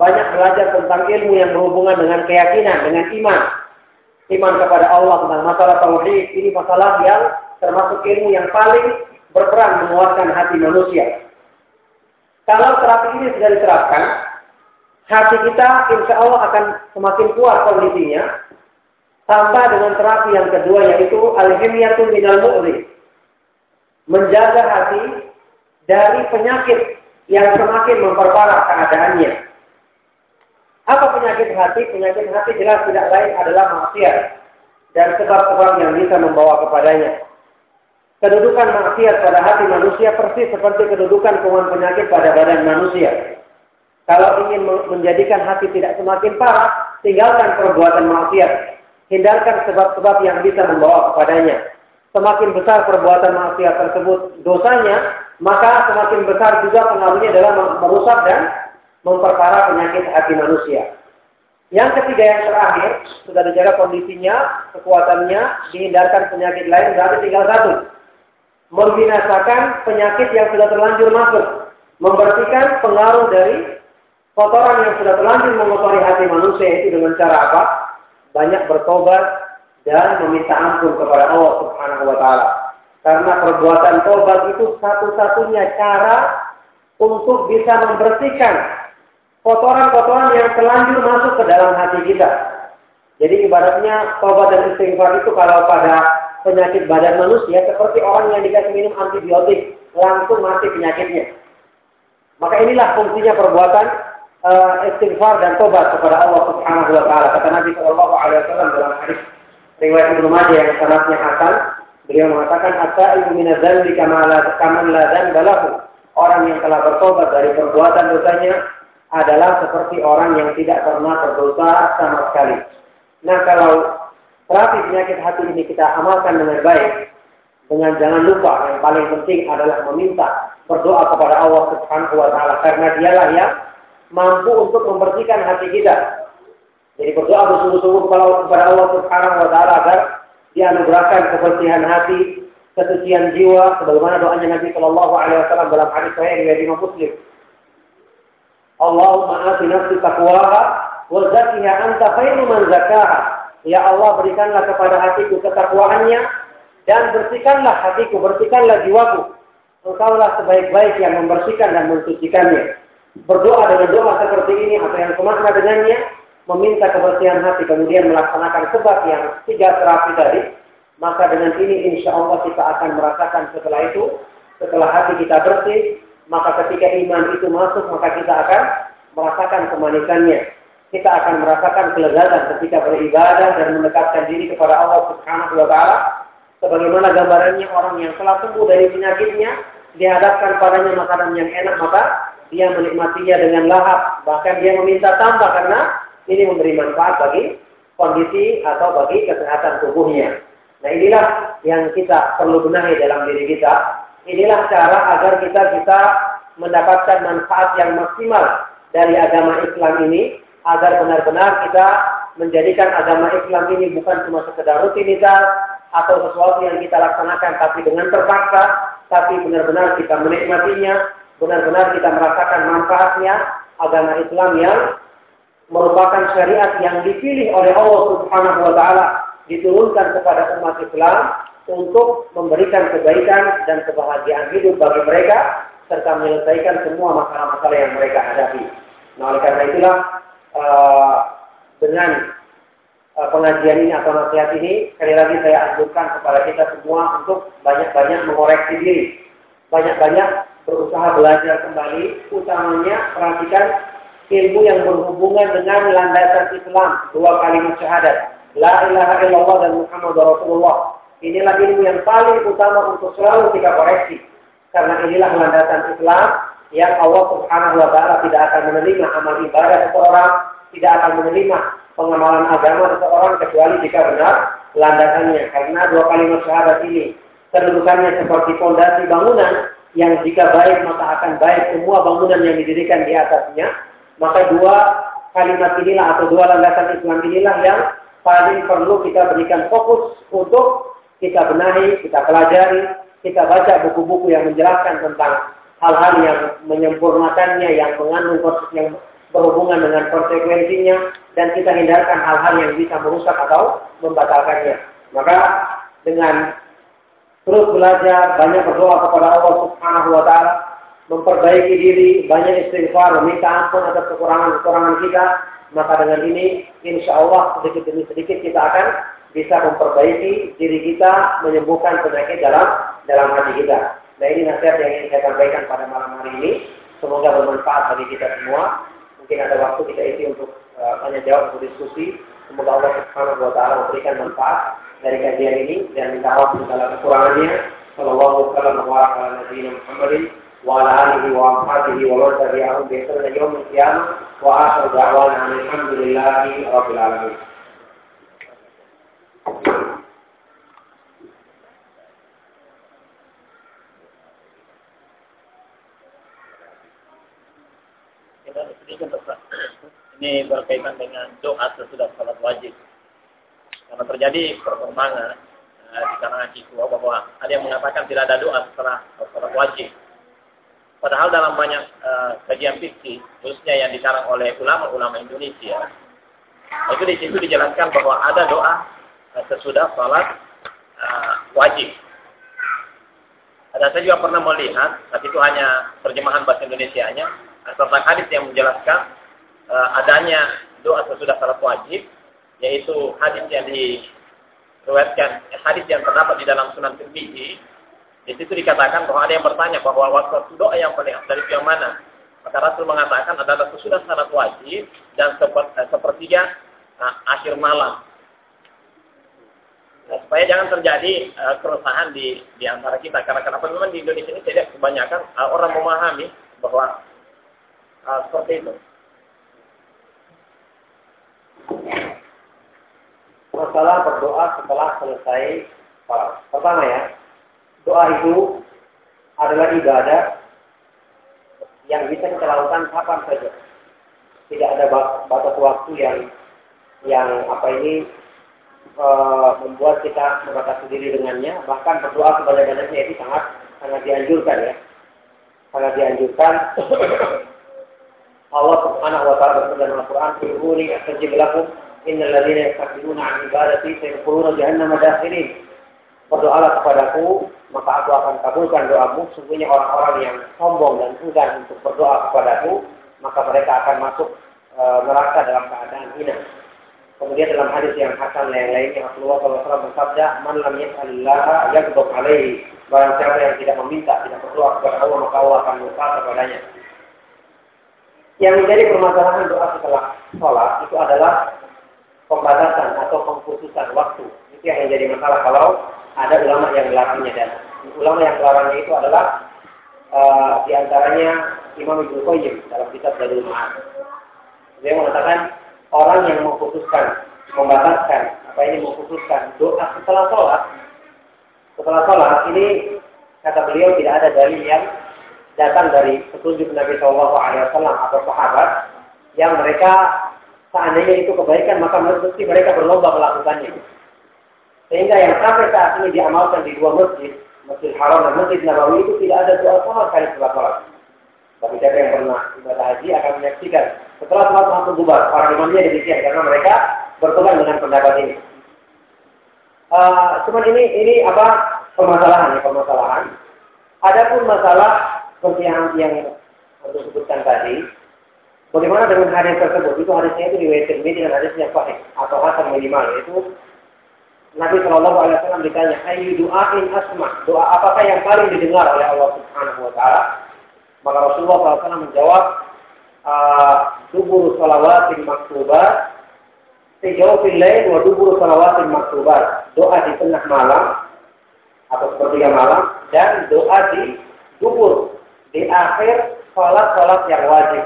banyak belajar tentang ilmu yang berhubungan dengan keyakinan, dengan iman. Iman kepada Allah tentang masalah tauhid ini masalah yang termasuk ilmu yang paling berperan menguatkan hati manusia. Kalau terapi ini sudah diterapkan, hati kita insya Allah akan semakin kuat kondisinya, Tambah dengan terapi yang kedua yaitu al-himyatun minal mu'ri. Menjaga hati dari penyakit yang semakin memperparah keadaannya. Apa penyakit hati? Penyakit hati jelas tidak lain adalah maksiat dan sebab-sebab yang bisa membawa kepadanya. Kedudukan maksiat pada hati manusia persis seperti kedudukan kuman penyakit pada badan manusia. Kalau ingin menjadikan hati tidak semakin parah, tinggalkan perbuatan maksiat hindarkan sebab-sebab yang bisa membawa kepadanya. Semakin besar perbuatan maksiat tersebut dosanya, maka semakin besar juga pengaruhnya dalam merusak dan memperparah penyakit hati manusia. Yang ketiga yang terakhir, sudah dijaga kondisinya, kekuatannya, dihindarkan penyakit lain, berarti tinggal satu. Membinasakan penyakit yang sudah terlanjur masuk. Membersihkan pengaruh dari kotoran yang sudah terlanjur mengotori hati manusia itu dengan cara apa? banyak bertobat dan meminta ampun kepada Allah Subhanahu wa taala. Karena perbuatan tobat itu satu-satunya cara untuk bisa membersihkan kotoran-kotoran yang terlanjur masuk ke dalam hati kita. Jadi ibaratnya tobat dan istighfar itu kalau pada penyakit badan manusia seperti orang yang dikasih minum antibiotik langsung mati penyakitnya. Maka inilah fungsinya perbuatan uh, istighfar dan tobat kepada Allah Subhanahu wa taala. Kata Nabi sallallahu alaihi wasallam dalam hadis riwayat Ibnu Majah yang sanadnya hasan, beliau mengatakan at-taibu min dzambi kama la kaman la Orang yang telah bertobat dari perbuatan dosanya adalah seperti orang yang tidak pernah berdosa sama sekali. Nah, kalau terapi penyakit hati ini kita amalkan dengan baik, dengan jangan lupa yang paling penting adalah meminta berdoa kepada Allah Subhanahu wa taala karena dialah yang mampu untuk membersihkan hati kita. Jadi berdoa bersungguh-sungguh kepada Allah Subhanahu wa taala agar dianugerahkan kebersihan hati, kesucian jiwa sebagaimana doanya Nabi Shallallahu alaihi wasallam dalam hadis sahih riwayat Imam Muslim. Allahumma ati nafsi taqwaha wa zakkiha anta khairu man zakkaha. Ya Allah berikanlah kepada hatiku ketakwaannya dan bersihkanlah hatiku, bersihkanlah jiwaku. Engkaulah sebaik-baik yang membersihkan dan mensucikannya berdoa dengan doa seperti ini atau yang semakna dengannya, meminta kebersihan hati, kemudian melaksanakan sebab yang tiga terapi tadi, maka dengan ini insya Allah kita akan merasakan setelah itu, setelah hati kita bersih, maka ketika iman itu masuk, maka kita akan merasakan kemanisannya. Kita akan merasakan kelezatan ketika beribadah dan mendekatkan diri kepada Allah Subhanahu wa taala. Sebagaimana gambarannya orang yang telah sembuh dari penyakitnya, dihadapkan padanya makanan yang enak, maka dia menikmatinya dengan lahap, bahkan dia meminta tambah karena ini memberi manfaat bagi kondisi atau bagi kesehatan tubuhnya. Nah inilah yang kita perlu benahi dalam diri kita. Inilah cara agar kita bisa mendapatkan manfaat yang maksimal dari agama Islam ini, agar benar-benar kita menjadikan agama Islam ini bukan cuma sekedar rutinitas atau sesuatu yang kita laksanakan tapi dengan terpaksa, tapi benar-benar kita menikmatinya, benar-benar kita merasakan manfaatnya agama Islam yang merupakan syariat yang dipilih oleh Allah Subhanahu wa taala diturunkan kepada umat Islam untuk memberikan kebaikan dan kebahagiaan hidup bagi mereka serta menyelesaikan semua masalah-masalah yang mereka hadapi. Nah, oleh karena itulah uh, dengan uh, pengajian ini atau nasihat ini sekali lagi saya anjurkan kepada kita semua untuk banyak-banyak mengoreksi diri, banyak-banyak berusaha belajar kembali, utamanya perhatikan ilmu yang berhubungan dengan landasan Islam, dua kalimat syahadat. La ilaha illallah dan Muhammad Rasulullah. Inilah ilmu yang paling utama untuk selalu kita koreksi. Karena inilah landasan Islam yang Allah Subhanahu wa taala tidak akan menerima amal ibadah seseorang, tidak akan menerima pengamalan agama seseorang kecuali jika benar landasannya. Karena dua kalimat syahadat ini kedudukannya seperti fondasi bangunan yang jika baik maka akan baik semua bangunan yang didirikan di atasnya. Maka dua kalimat inilah atau dua landasan Islam inilah yang paling perlu kita berikan fokus untuk kita benahi, kita pelajari, kita baca buku-buku yang menjelaskan tentang hal-hal yang menyempurnakannya, yang mengandung konsep yang berhubungan dengan konsekuensinya, dan kita hindarkan hal-hal yang bisa merusak atau membatalkannya. Maka dengan terus belajar, banyak berdoa kepada Allah Subhanahu wa taala, memperbaiki diri, banyak istighfar, meminta ampun atas kekurangan-kekurangan kita, maka dengan ini insya Allah sedikit demi sedikit kita akan bisa memperbaiki diri kita, menyembuhkan penyakit dalam dalam hati kita. Nah ini nasihat yang ingin saya sampaikan pada malam hari ini. Semoga bermanfaat bagi kita semua. Mungkin ada waktu kita isi untuk uh, jawab untuk diskusi. Semoga Allah Subhanahu wa taala memberikan manfaat dari kajian ini dan minta maaf segala kekurangannya. Sallallahu alaihi wa sallam Muhammadin wa ala alihi wa ashabihi wa man tabi'ahum bi ihsan ila yaumil qiyamah wa akhir da'wana alhamdulillahi rabbil alamin. Ini berkaitan dengan doa sesudah salat wajib. Karena terjadi perkembangan uh, di kalangan siswa bahwa ada yang mengatakan tidak ada doa setelah salat wajib. Padahal dalam banyak uh, kajian fikih, khususnya yang dikarang oleh ulama-ulama Indonesia, itu di situ dijelaskan bahwa ada doa uh, sesudah salat uh, wajib. Dan saya juga pernah melihat, tapi itu hanya terjemahan bahasa Indonesia-nya, tentang hadis yang menjelaskan adanya doa sesudah salat wajib, yaitu hadis yang diriwayatkan, eh, hadis yang terdapat di dalam Sunan Tirmizi. Di situ dikatakan bahwa ada yang bertanya bahwa waktu doa yang paling afdal yang mana? Maka Rasul mengatakan adalah sesudah salat wajib dan eh, sepertiga uh, akhir malam. Nah, supaya jangan terjadi uh, keresahan di di antara kita karena kenapa memang di Indonesia ini tidak kebanyakan uh, orang memahami bahwa uh, seperti itu. Masalah berdoa setelah selesai salat. Pertama ya, doa itu adalah ibadah yang bisa kita lakukan kapan saja. Tidak ada batas waktu yang yang apa ini e, membuat kita membatasi diri dengannya. Bahkan berdoa sebanyak-banyaknya itu sangat sangat dianjurkan ya. Sangat dianjurkan. Allah Subhanahu wa taala berfirman dalam Al-Qur'an, "Quluni astajib lakum innal ladzina yastakbiruna an ibadati sayadkhuluna jahannama dakhirin." Berdoalah kepadaku, maka aku akan kabulkan doamu. Sungguhnya orang-orang yang sombong dan enggan untuk berdoa kepadaku, maka mereka akan masuk e, neraka dalam keadaan hina. Kemudian dalam hadis yang hasan yang lainnya Rasulullah SAW bersabda, "Man lam yas'alillah yaghdab alaihi." Barang siapa yang tidak meminta, tidak berdoa kepada Allah, maka Allah akan murka kepadanya. Yang menjadi permasalahan doa setelah sholat itu adalah pembatasan atau pengkhususan waktu. Itu yang menjadi masalah kalau ada ulama yang melarangnya dan ulama yang melarangnya itu adalah uh, di antaranya Imam Ibnu Qayyim dalam kitab Zadul Ma'ad. Dia mengatakan orang yang mengkhususkan, membataskan, apa ini mengkhususkan doa setelah sholat, setelah sholat ini kata beliau tidak ada dalil yang datang dari petunjuk Nabi Shallallahu Alaihi Wasallam atau sahabat yang mereka seandainya itu kebaikan maka mesti mereka berlomba melakukannya. Sehingga yang sampai saat ini diamalkan di dua masjid, Masjid Haram dan Masjid Nabawi itu tidak ada doa sama sekali setelah sholat. Tapi siapa yang pernah ibadah haji akan menyaksikan setelah sholat langsung bubar. Para imamnya demikian karena mereka berteman dengan pendapat ini. Uh, cuman ini ini apa permasalahan ya permasalahan. Adapun masalah seperti yang yang untuk sebutkan tadi, bagaimana dengan hadis tersebut? Itu hadisnya itu riwayat Tirmidzi dengan hadis yang sahih atau hasan minimal yaitu Nabi Shallallahu Alaihi Wasallam ditanya, Ayu doain asma, doa apakah yang paling didengar oleh Allah Subhanahu Wa Taala? Maka Rasulullah SAW menjawab, ah, dubur salawatin maktubat, sejauh lain wa dubur salawatin maktubat. Doa di tengah malam atau sepertiga malam dan doa di dubur di akhir sholat-sholat yang wajib.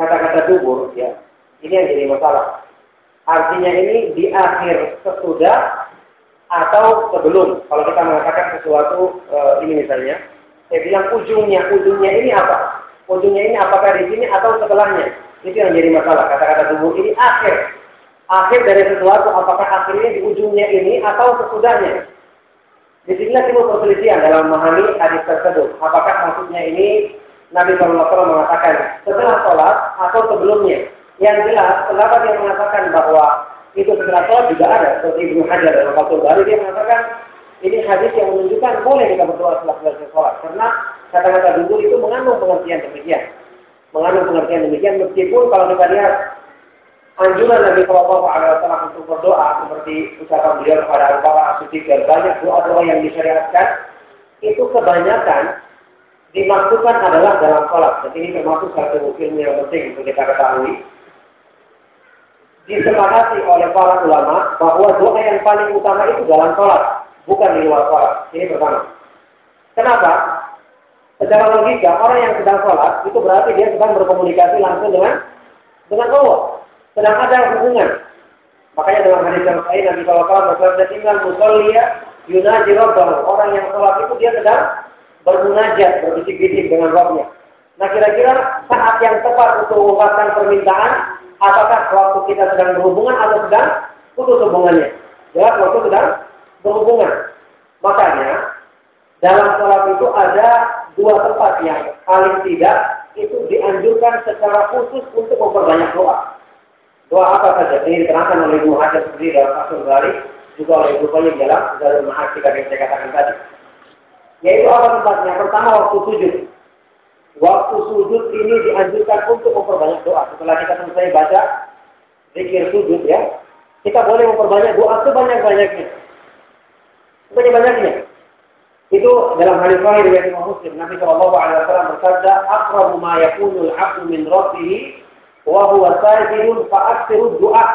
Kata-kata dubur, ya, ini yang jadi masalah. Artinya ini di akhir sesudah atau sebelum. Kalau kita mengatakan sesuatu e, ini misalnya, saya bilang ujungnya, ujungnya ini apa? Ujungnya ini apakah di sini atau setelahnya? Itu yang jadi masalah. Kata-kata dubur ini akhir. akhir dari sesuatu apakah akhirnya di ujungnya ini atau sesudahnya. Di sini timbul perselisihan dalam memahami hadis tersebut. Apakah maksudnya ini Nabi SAW mengatakan setelah sholat atau sebelumnya? Yang jelas, kenapa dia mengatakan bahwa itu setelah sholat juga ada. Seperti Ibnu Hajar dalam Fathul Bari dia mengatakan ini hadis yang menunjukkan boleh kita berdoa setelah selesai sholat. Karena kata-kata dulu itu mengandung pengertian demikian. Mengandung pengertian demikian meskipun kalau kita lihat anjuran Nabi Shallallahu Alaihi Wasallam untuk berdoa seperti ucapan beliau kepada Bakar As-Siddiq dan banyak doa-doa yang disyariatkan itu kebanyakan dimaksudkan adalah dalam sholat. Jadi ini termasuk satu ilmu yang penting untuk kita ketahui. Disepakati oleh para ulama bahwa doa yang paling utama itu dalam sholat, bukan di luar sholat. Ini pertama. Kenapa? Secara logika, orang yang sedang sholat itu berarti dia sedang berkomunikasi langsung dengan dengan Allah sedang ada hubungan. Makanya dalam hadis yang lain Nabi SAW bersabda tinggal musollia yunaji rabbahu. Orang yang sholat itu dia sedang bermunajat, berbisik-bisik dengan Rabbnya. Nah kira-kira saat yang tepat untuk mengungkapkan permintaan, apakah waktu kita sedang berhubungan atau sedang putus hubungannya? Jelas waktu sedang berhubungan. Makanya dalam sholat itu ada dua tempat yang paling tidak itu dianjurkan secara khusus untuk memperbanyak doa. Doa apa saja ini diterangkan oleh Ibu Hajar sendiri dalam Fathul Bari, juga oleh Ibu Qayyim dalam Zadul Ma'ad kita yang saya katakan tadi. Yaitu apa tempatnya? Pertama waktu sujud. Waktu sujud ini dianjurkan untuk memperbanyak doa. Setelah kita selesai baca zikir sujud ya, kita boleh memperbanyak doa sebanyak-banyaknya. Sebanyak-banyaknya. Itu dalam hadis sahih dari Imam Muslim, Nabi Shallallahu alaihi wasallam bersabda, "Aqrabu ma yakunul 'abdu min rabbih wa huwa sajidun fa'aksiru doa.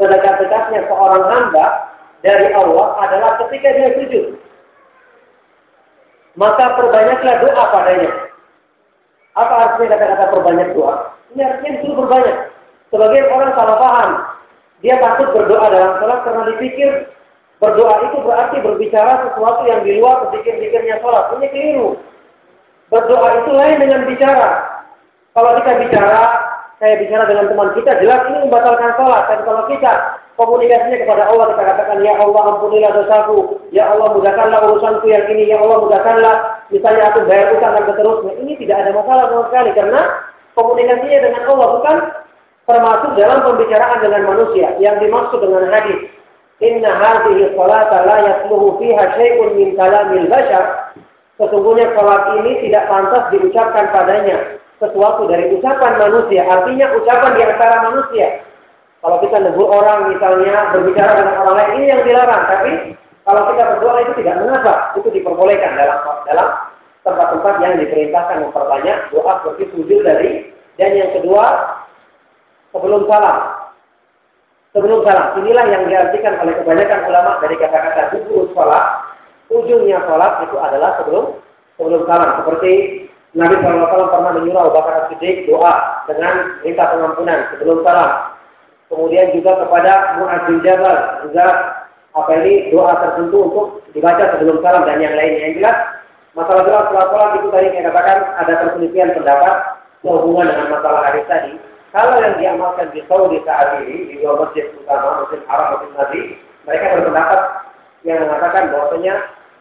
Sedekat-dekatnya seorang hamba dari Allah adalah ketika dia sujud. Maka perbanyaklah doa padanya. Apa artinya kata-kata perbanyak doa? Ini artinya disuruh berbanyak. Sebagian orang salah paham. Dia takut berdoa dalam sholat karena dipikir berdoa itu berarti berbicara sesuatu yang di luar pikir-pikirnya sholat. Ini keliru. Berdoa itu lain dengan bicara. Kalau kita bicara, saya bicara dengan teman kita, jelas ini membatalkan sholat. Tapi kalau kita komunikasinya kepada Allah, kita katakan, Ya Allah ampunilah dosaku, Ya Allah mudahkanlah urusanku yang ini, Ya Allah mudahkanlah, misalnya aku bayar utang dan seterusnya. Ini tidak ada masalah sama sekali, karena komunikasinya dengan Allah bukan termasuk dalam pembicaraan dengan manusia. Yang dimaksud dengan hadis, Inna hadhihi salata la yasluhu fiha syai'un min kalamil bashar. Sesungguhnya salat ini tidak pantas diucapkan padanya sesuatu dari ucapan manusia, artinya ucapan di antara manusia. Kalau kita negur orang misalnya berbicara dengan orang lain ini yang dilarang, tapi kalau kita berdoa itu tidak mengapa, itu diperbolehkan dalam dalam tempat-tempat yang diperintahkan memperbanyak doa seperti sujud dari dan yang kedua sebelum salam. Sebelum salam, inilah yang diartikan oleh kebanyakan ulama dari kata-kata dubur sholat. Ujungnya sholat itu adalah sebelum sebelum salam. Seperti Nabi SAW pernah menyuruh Abu Bakar Siddiq doa dengan minta pengampunan sebelum salam. Kemudian juga kepada Mu'ad bin Jabal juga apa ini doa tertentu untuk dibaca sebelum salam dan yang lainnya. Yang jelas masalah doa setelah sholat itu tadi saya katakan ada perselisihan pendapat sehubungan dengan masalah hari tadi. Kalau yang diamalkan di Saudi saat ini di dua masjid utama, masjid Arab, masjid Nabi, mereka berpendapat yang mengatakan bahwasanya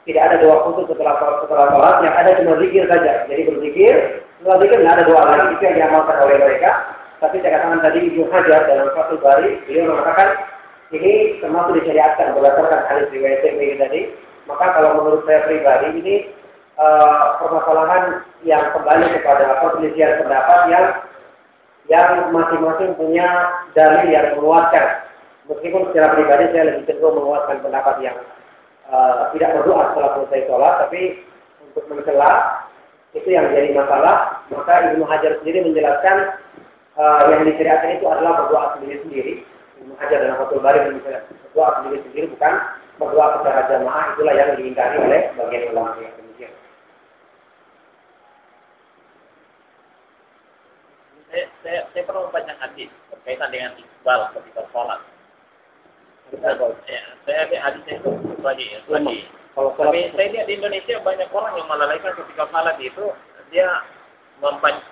tidak ada doa khusus setelah setelah sholat, yang ada cuma zikir saja. Jadi berzikir, setelah zikir tidak ada doa lagi. Itu yang diamalkan oleh mereka. Tapi saya katakan tadi Ibnu Hajar dalam satu bari, beliau mengatakan ini termasuk disyariatkan berdasarkan hadis riwayat ini tadi. Maka kalau menurut saya pribadi ini uh, permasalahan yang kembali kepada perselisihan pendapat yang yang masing-masing punya dalil yang menguatkan. Meskipun secara pribadi saya lebih cenderung menguatkan pendapat yang uh, tidak berdoa setelah selesai sholat, tapi untuk mencela itu yang jadi masalah. Maka Ibnu Hajar sendiri menjelaskan uh, yang disyariatkan itu adalah berdoa sendiri-sendiri. Ibnu Hajar dan Fathul Bari menjelaskan berdoa sendiri-sendiri bukan berdoa secara jamaah itulah yang diingkari oleh bagian ulama yang demikian. Saya, saya, saya pernah membaca hadis berkaitan dengan iqbal ketika sholat. Ya, saya lihat hadisnya itu lagi, lagi. Kalau Tapi saya lihat di Indonesia banyak orang yang melalaikan ketika salat itu dia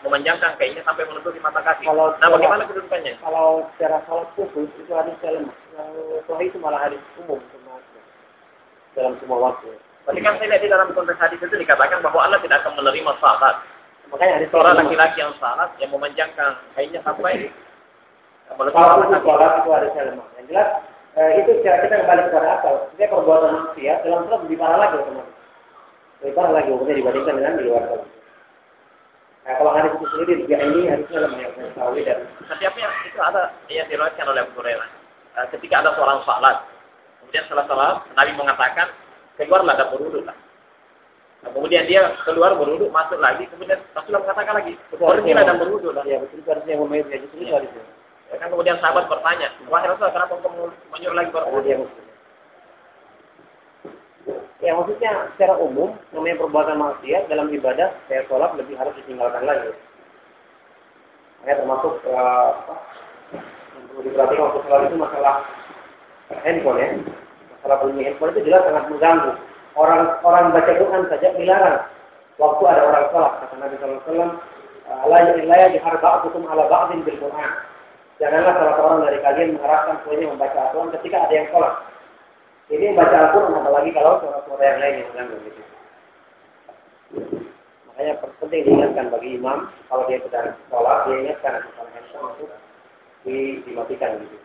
memanjangkan kainnya sampai menutupi mata kaki. Kalau nah, bagaimana kedudukannya? Kalau secara salat khusus itu hadis lemah. Kalau itu malah hadis umum dalam semua waktu. Tapi kan saya lihat di dalam konteks hadis itu dikatakan bahwa Allah tidak akan menerima salat. Makanya hadis seorang laki-laki yang salat yang memanjangkan kainnya sampai [LAUGHS] kalau itu salat itu hadis lemah. Yang jelas eh, itu kita kembali kepada akal. Setiap perbuatan manusia dalam salat lebih parah lagi teman. Lebih parah lagi hukumnya dibandingkan dengan di luar salat. Nah, kalau hadis itu sendiri dia ini harusnya lemah yang mengetahui dan setiapnya itu ada yang diriwayatkan oleh Abu Hurairah. Eh, ketika ada seorang salat, kemudian setelah salat Nabi mengatakan keluarlah dan berwudhu lah. Nah, kemudian dia keluar berwudhu, masuk lagi, kemudian Rasulullah mengatakan lagi, pergilah dan berwudhu lah. Ya, betul harusnya yang membayar itu ya. Kan kemudian sahabat bertanya, wahai Rasulullah, kenapa kamu menyuruh lagi berwudhu? Ya, ya maksudnya secara umum namanya perbuatan maksiat dalam ibadah saya sholat lebih harus ditinggalkan lagi. Ya termasuk uh, apa, diperhatikan waktu sholat itu masalah handphone ya. Masalah bunyi handphone itu jelas sangat mengganggu. Orang orang baca Quran saja dilarang. Waktu ada orang sholat kata Nabi Sallallahu Alaihi Wasallam, la ilaha diharba'atukum ala ba'din bil Quran. Janganlah salah seorang dari kalian mengharapkan semuanya membaca Al-Quran ketika ada yang sholat. Ini membaca Al-Quran apalagi kalau suara-suara yang lain yang mengganggu gitu. Makanya penting diingatkan bagi imam kalau dia sedang sholat dia ingatkan misalnya handphone untuk dimatikan gitu.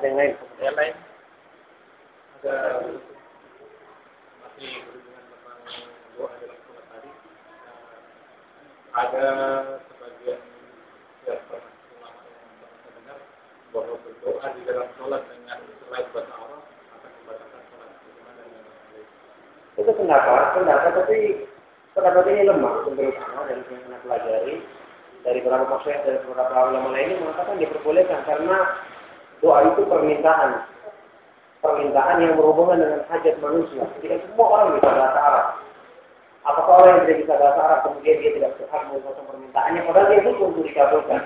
Ada yang lain? Yang lain? Ada masih berhubungan tentang doa dalam sholat tadi. Ada sebagian ya ulama yang pernah saya dengar bahwa berdoa di dalam sholat dengan selain bahasa Arab akan membatalkan sholat. Bagaimana dengan Itu pendapat, pendapat tapi pendapat ini lemah menurut saya dan yang pernah pelajari dari beberapa masyarakat dari beberapa ulama lainnya mengatakan diperbolehkan karena Doa itu permintaan. Permintaan yang berhubungan dengan hajat manusia. Tidak semua orang bisa bahasa Arab. Apakah orang yang tidak bisa bahasa Arab kemudian dia tidak berhak mengungkapkan permintaannya padahal dia itu untuk dikabulkan.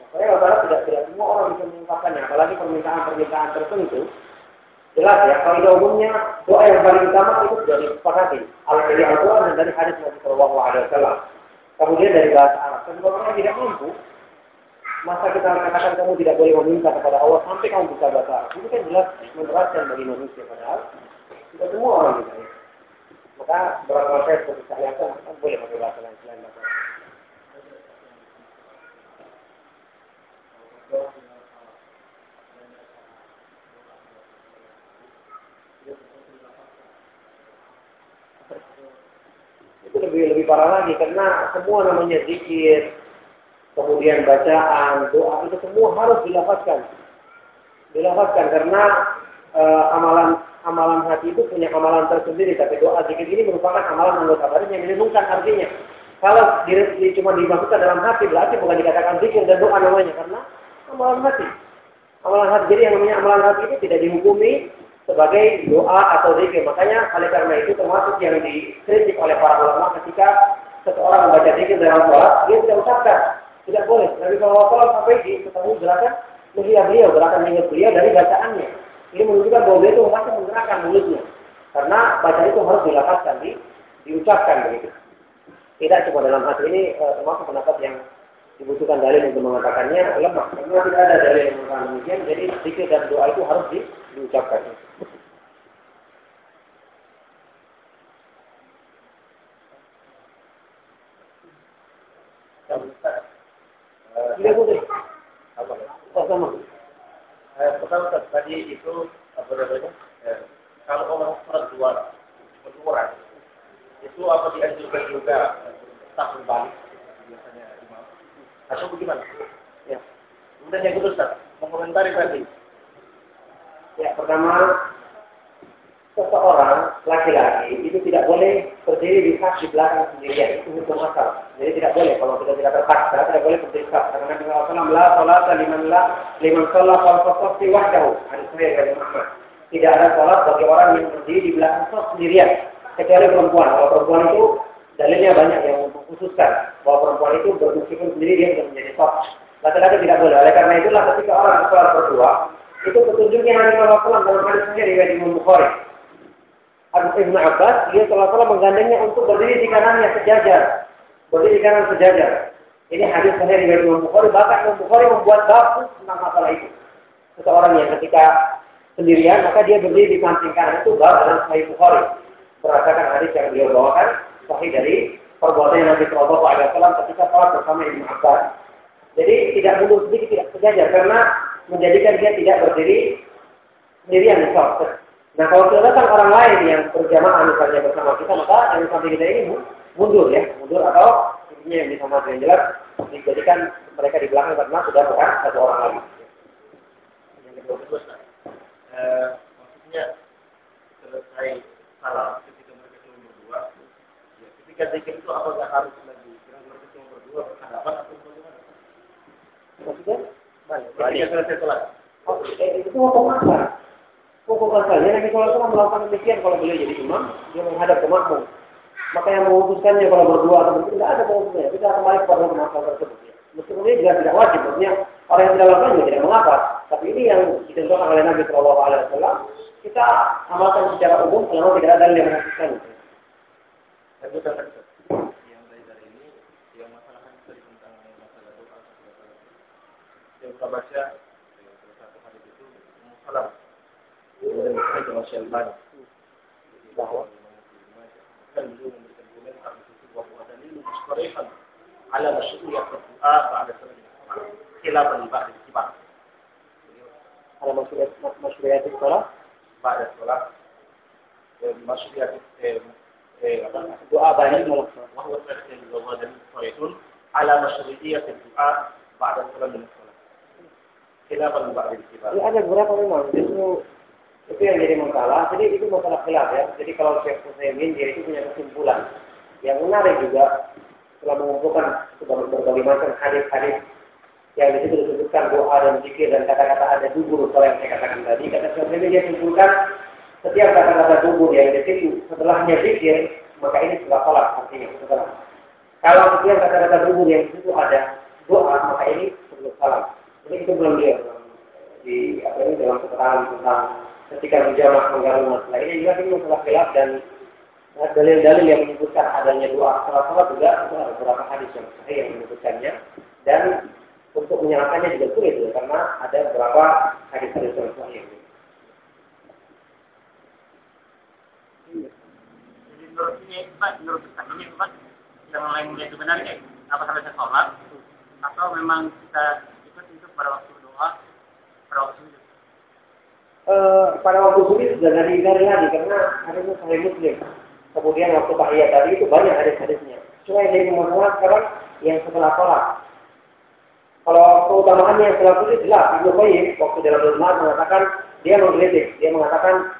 Makanya rata tidak tidak semua orang bisa mengungkapkannya, apalagi permintaan-permintaan tertentu. Jelas ya, kalau umumnya doa yang paling utama itu sudah disepakati. Al dari Al-Quran dan dari hadis Nabi Shallallahu Alaihi Wasallam. Kemudian dari bahasa Arab. Dan kalau orang tidak mampu, Masa kita katakan kamu tidak boleh meminta kepada Allah sampai kamu bisa bahasa Arab. Itu kan jelas memberatkan bagi manusia padahal tidak semua orang bisa. Ya. Maka beberapa saya seperti saya kan boleh pakai bahasa lain selain bahasa. Itu lebih lebih parah lagi karena semua namanya zikir, kemudian bacaan, doa itu semua harus dilafazkan. Dilafazkan karena e, amalan amalan hati itu punya amalan tersendiri, tapi doa zikir ini merupakan amalan anggota badan yang dilindungkan artinya. Kalau diri, cuma dimasukkan dalam hati berarti bukan dikatakan zikir dan doa namanya karena amalan hati. Amalan hati jadi yang namanya amalan hati itu tidak dihukumi sebagai doa atau zikir. Makanya oleh karena itu termasuk yang dikritik oleh para ulama ketika seseorang membaca zikir dalam sholat, dia tidak ucapkan tidak boleh. Nabi SAW sampai di ketemu gerakan melihat beliau, gerakan ingat beliau dari bacaannya. Ini menunjukkan bahwa beliau itu masih menggerakkan mulutnya. Baca itu harus dilapaskan, di, diucapkan begitu. Tidak cuma dalam hati ini eh, termasuk pendapat yang dibutuhkan dalil untuk mengatakannya lemah. Karena tidak ada dalil yang mengatakan demikian, jadi zikir dan doa itu harus di, diucapkan. Tidak boleh. Apa? Sama. Eh, pertama tadi itu apa namanya? Eh, kalau orang berdua berkurang, itu apa dianjurkan juga tak berbalik biasanya imam? Atau bagaimana? Ya. Kemudian yang kedua, Ustaz, mengomentari tadi. Ya, pertama seseorang laki-laki itu tidak boleh berdiri di saf di belakang sendirian itu hukum asal. Jadi tidak boleh kalau kita tidak terpaksa tidak boleh berdiri saf karena Nabi Muhammad la salat liman la liman sholat wal fasfi wahdahu. Hadis dari Muhammad. Tidak ada salat bagi orang yang berdiri di belakang saf sendirian kecuali perempuan. Kalau perempuan itu dalilnya banyak yang mengkhususkan bahwa perempuan itu bermusikun sendiri dia tidak menjadi saf. Laki-laki tidak boleh. Oleh karena itulah ketika orang sholat berdua, itu petunjuknya Nabi Muhammad dalam hadis sendiri dari Imam Bukhari. Abu Ibn Abbas, dia salah menggandengnya untuk berdiri di kanannya sejajar. Berdiri di kanan sejajar. Ini hadis sahih dari Imam Bukhari. Bahkan Imam Bukhari membuat bab tentang masalah itu. Seseorang yang ketika sendirian, maka dia berdiri di samping kanan itu bab dalam Sahih Bukhari. Berdasarkan hadis yang beliau bawakan, sahih dari perbuatan Nabi Shallallahu Alaihi Wasallam ketika sholat bersama Ibnu Abbas. Jadi tidak mundur sedikit, tidak sejajar karena menjadikan dia tidak berdiri sendirian di sholat. Nah kalau datang orang lain yang berjamaah misalnya bersama kita, maka yang samping kita ini mundur ya, mundur atau intinya yang bisa maju yang jelas dijadikan mereka di belakang karena sudah bukan satu orang lagi. Yang kedua eh, maksudnya selesai salam ketika mereka cuma berdua, ya, ketika zikir itu apakah harus lagi kira mereka cuma berdua berhadapan atau bagaimana? Maksudnya? Balik. Ketika selesai sholat. Oh, eh, itu hukum apa? Hukum asalnya Nabi Sallallahu melakukan demikian kalau beliau jadi imam, dia menghadap ke makmum. Maka yang memutuskannya kalau berdua atau berdua tidak ada memutuskannya. Kita kembali kepada masalah tersebut. Meskipun ini juga tidak wajib, maksudnya orang yang tidak lakukan juga tidak mengapa. Tapi ini yang ditentukan oleh Nabi Shallallahu Alaihi Wasallam. Kita amalkan secara umum selama tidak ada yang menghasilkan. Itu kan yang dari ini yang masalah kan tentang masalah doa yang kita baca satu hadis itu salam kemudian kita Mas bahwa kan itu bahwa dalil mustarifan ba'da salat khilafan ba'da kibar Ala masyru'iyat masyru'iyat sholat ba'da salat masyru'iyat doa banyak malam. وهو تأثير وهو دليل صريح على مشروعية الدعاء بعد الصلاة من الصلاة خلافا لبعض الكبار. Ini ada beberapa memang itu itu yang jadi masalah. Jadi itu masalah khilaf ya. Jadi kalau Syekh Husaymin dia itu punya kesimpulan yang menarik juga setelah mengumpulkan berbagai macam hadis-hadis yang di situ disebutkan doa dan zikir dan kata-kata ada dubur kalau yang saya katakan tadi. Kata Syekh dia simpulkan setiap kata-kata dubur yang di situ setelahnya zikir maka ini sudah sholat artinya setelah. Kalau setiap kata-kata dubur yang di situ ada doa maka ini sebelum salam. Jadi itu belum dia di apa ini dalam keterangan tentang ketika berjamaah mengganggu masalah ini juga ini masalah khilaf dan dalil-dalil yang menyebutkan adanya doa setelah sholat juga itu ada beberapa hadis yang sahih yang menyebutkannya dan untuk menyalahkannya juga sulit ya, karena ada beberapa hadis-hadis yang sahih. Jadi menurut ini, Pak, yang lain itu benar ya? Apa selesai sholat? Atau memang kita ikut itu pada waktu doa, pada waktu sujud? Eh, pada waktu sulit sudah dari dari lagi karena hadisnya sahih muslim. Kemudian waktu tahiyat tadi itu banyak hadis-hadisnya. Cuma yang jadi masalah sekarang yang setelah sholat. Kalau keutamaannya yang setelah sulit jelas. Ibnu Qayyim waktu dalam rumah mengatakan dia menggelitik, dia mengatakan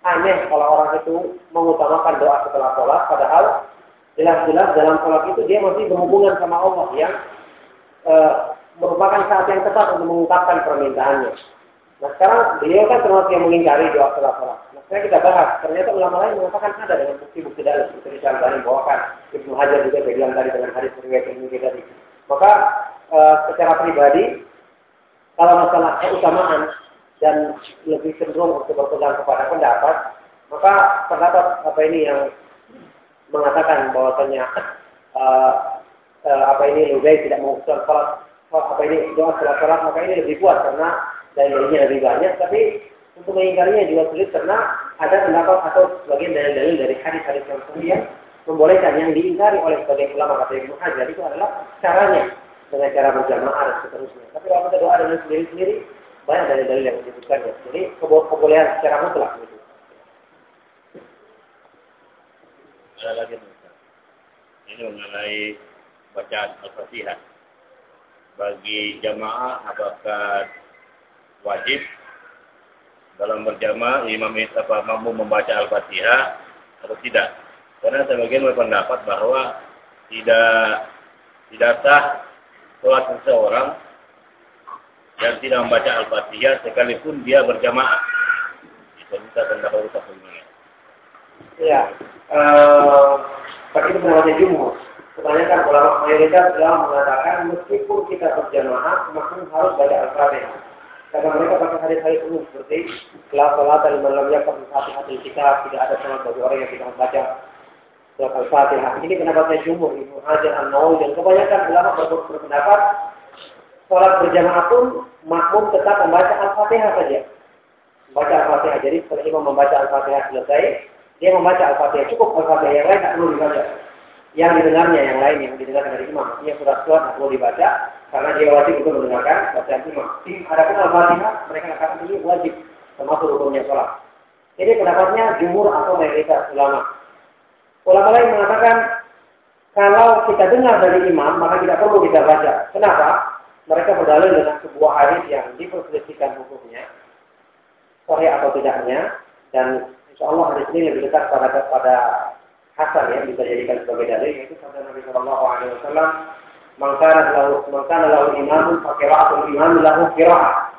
aneh kalau orang itu mengutamakan doa setelah sholat, padahal jelas-jelas dalam sholat itu dia masih berhubungan sama Allah yang e, merupakan saat yang tepat untuk mengungkapkan permintaannya. Nah sekarang beliau kan termasuk yang mengingkari doa setelah sholat. Nah sekarang kita bahas, ternyata ulama lain mengatakan ada dengan bukti-bukti dalil seperti tadi bawakan Ibnu Hajar juga bilang tadi dengan hadis riwayat ini tadi. Maka e, secara pribadi kalau masalah keutamaan dan lebih cenderung untuk berpegang kepada pendapat, maka pendapat apa ini yang mengatakan bahwasanya uh, uh, apa ini Lugai tidak mau sholat, apa ini doa setelah sholat, maka ini lebih kuat karena dalilnya lebih banyak. Tapi untuk mengingkarinya juga sulit karena ada pendapat atau sebagian dalil-dalil dari hadis-hadis yang sahih membolehkan yang diingkari oleh sebagian ulama kata Ibnu Hajar itu adalah caranya dengan cara berjamaah dan seterusnya. Tapi kalau kita doa dengan sendiri-sendiri, banyak dalil-dalil yang menyebutkannya. Jadi kebolehan secara mutlak gitu. Ada lagi. Ini mengenai bacaan Al-Fatihah. Bagi jamaah apakah wajib dalam berjamaah imam itu apa mampu membaca Al-Fatihah atau tidak? Karena sebagian berpendapat bahwa tidak tidak sah sholat seseorang dan tidak membaca Al-Fatihah sekalipun dia berjamaah. Itu bisa pendapat bagaimana? Iya. Uh, tapi itu pendapatnya jumhur. kebanyakan ulama mayoritas telah mengatakan meskipun kita berjamaah, makmum harus baca Al-Fatihah. Karena mereka pakai hadis-hadis umum seperti la salat liman lam yaqra Fatihah kita tidak ada salat bagi orang yang tidak membaca surat Al-Fatihah. Ini pendapatnya jumhur Ibnu Hajar An-Nawawi dan kebanyakan ulama berpendapat sholat berjamaah pun makmum tetap membaca Al-Fatihah saja. Membaca Al-Fatihah. Jadi setelah imam membaca Al-Fatihah selesai, dia membaca Al-Fatihah. Cukup Al-Fatihah yang lain tak perlu dibaca. Yang didengarnya yang lain yang didengarkan dari imam. Yang surat-surat tak perlu dibaca karena dia wajib untuk mendengarkan bacaan imam. Adapun Al-Fatihah mereka katakan ini wajib termasuk hukumnya sholat. Jadi pendapatnya jumhur atau mayoritas ulama. Ulama lain mengatakan kalau kita dengar dari imam maka tidak perlu kita baca. Kenapa? Mereka berdalil dengan sebuah hadis yang diperselisihkan hukumnya, sahih atau tidaknya, dan insya Allah hadis ini lebih dekat pada pada Hasan yang bisa dijadikan sebagai dalil yaitu sabda Nabi Shallallahu Alaihi Wasallam mangkana lahu mangkana lahu imamun fakiraatul imam lahu kiraah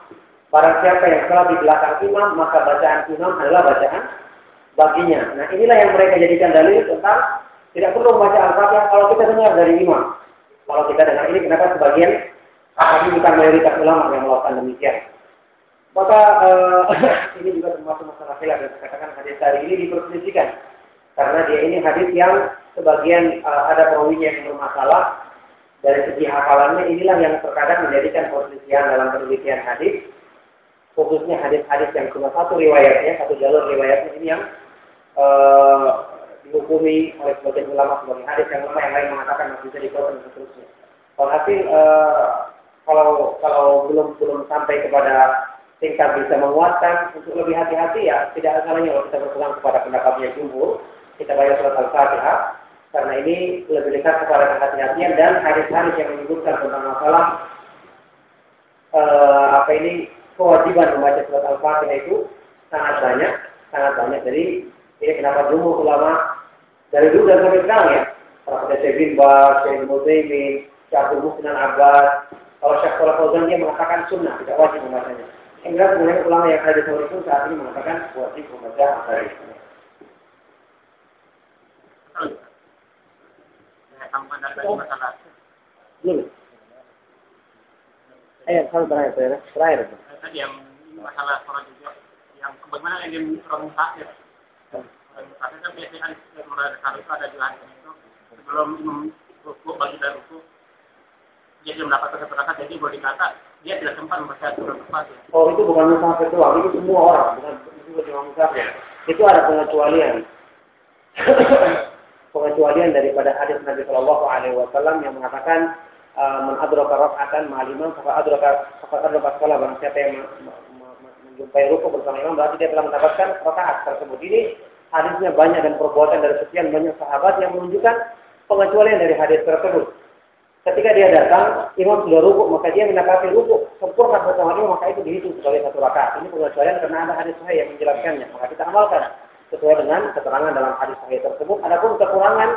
Barang siapa yang telah di belakang imam maka bacaan imam adalah bacaan baginya. Nah inilah yang mereka jadikan dalil tentang tidak perlu membaca Al-Fatihah kalau kita dengar dari imam. Kalau kita dengar ini kenapa sebagian tapi bukan mayoritas ulama yang melakukan demikian. Maka uh, [COUGHS] ini juga termasuk masalah khilaf dan katakan hadis tadi ini diperselisihkan karena dia ini hadis yang sebagian uh, ada perawinya yang bermasalah dari segi hafalannya inilah yang terkadang menjadikan perselisihan dalam penelitian hadis khususnya hadis-hadis yang cuma satu riwayatnya satu jalur riwayatnya ini yang uh, dihukumi oleh sebagian ulama sebagai hadis yang lemah yang lain mengatakan masih bisa dikeluarkan dan seterusnya. Walhasil uh, kalau kalau belum belum sampai kepada tingkat bisa menguatkan untuk lebih hati-hati ya tidak ada salahnya kalau kita berpegang kepada pendapatnya jumhur kita bayar surat al-fatihah karena ini lebih dekat kepada kehati-hatian dan hadis-hadis yang menyebutkan tentang masalah uh, apa ini kewajiban membaca surat al-fatihah itu sangat banyak sangat banyak jadi ini kenapa jumhur ulama dari dulu dan sampai sekarang ya para Syekh bin Bas, Syekh Muzaimin, Syekh Abdul Muslim Abbas, kalau Syekh Salah Fauzan dia mengatakan sunnah, tidak wajib membacanya. Jelas kemudian ulama yang ada di itu saat ini mengatakan wajib membaca hadis. Belum. Eh, kalau terakhir, terakhir. Terakhir. Tadi yang masalah sholat juga, yang bagaimana yang orang musafir. Orang kan biasanya kan itu ada di hadis itu sebelum ruku bagi dari ruku dia belum dapat rakaat jadi boleh dikata dia tidak sempat membaca surat al-fatihah. Oh itu bukan musafir doang, itu semua orang, bukan itu cuma musafir. Itu ada pengecualian. [COUGHS] pengecualian daripada hadis Nabi Shallallahu Alaihi Wasallam yang mengatakan man adraka raka'atan ma'al imam fa adraka fa adraka salat barang siapa yang menjumpai ruku bersama imam berarti dia telah mendapatkan rakaat tersebut. Ini hadisnya banyak dan perbuatan dari sekian banyak sahabat yang menunjukkan pengecualian dari hadis tersebut. Ketika dia datang, imam sudah rukuk, maka dia mendapati rukuk sempurna bersama imam, maka itu dihitung sebagai satu rakaat. Ini pengecualian karena ada hadis sahih yang menjelaskannya. Maka kita amalkan sesuai dengan keterangan dalam hadis sahih tersebut. Adapun kekurangan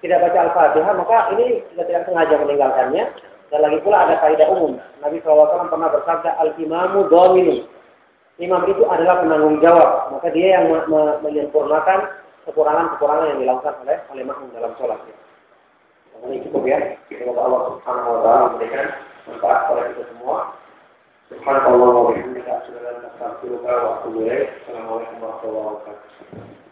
tidak baca Al-Fatihah, maka ini kita tidak sengaja meninggalkannya. Dan lagi pula ada kaidah umum. Nabi SAW pernah bersabda, Al-Imamu dominu. Imam itu adalah penanggung jawab. Maka dia yang menyempurnakan kekurangan-kekurangan yang dilakukan oleh oleh makmum dalam sholat. Ini cukup ya. Semoga Allah Subhanahu wa taala memberikan manfaat kepada kita semua. Wa wa. Assalamualaikum warahmatullahi wabarakatuh.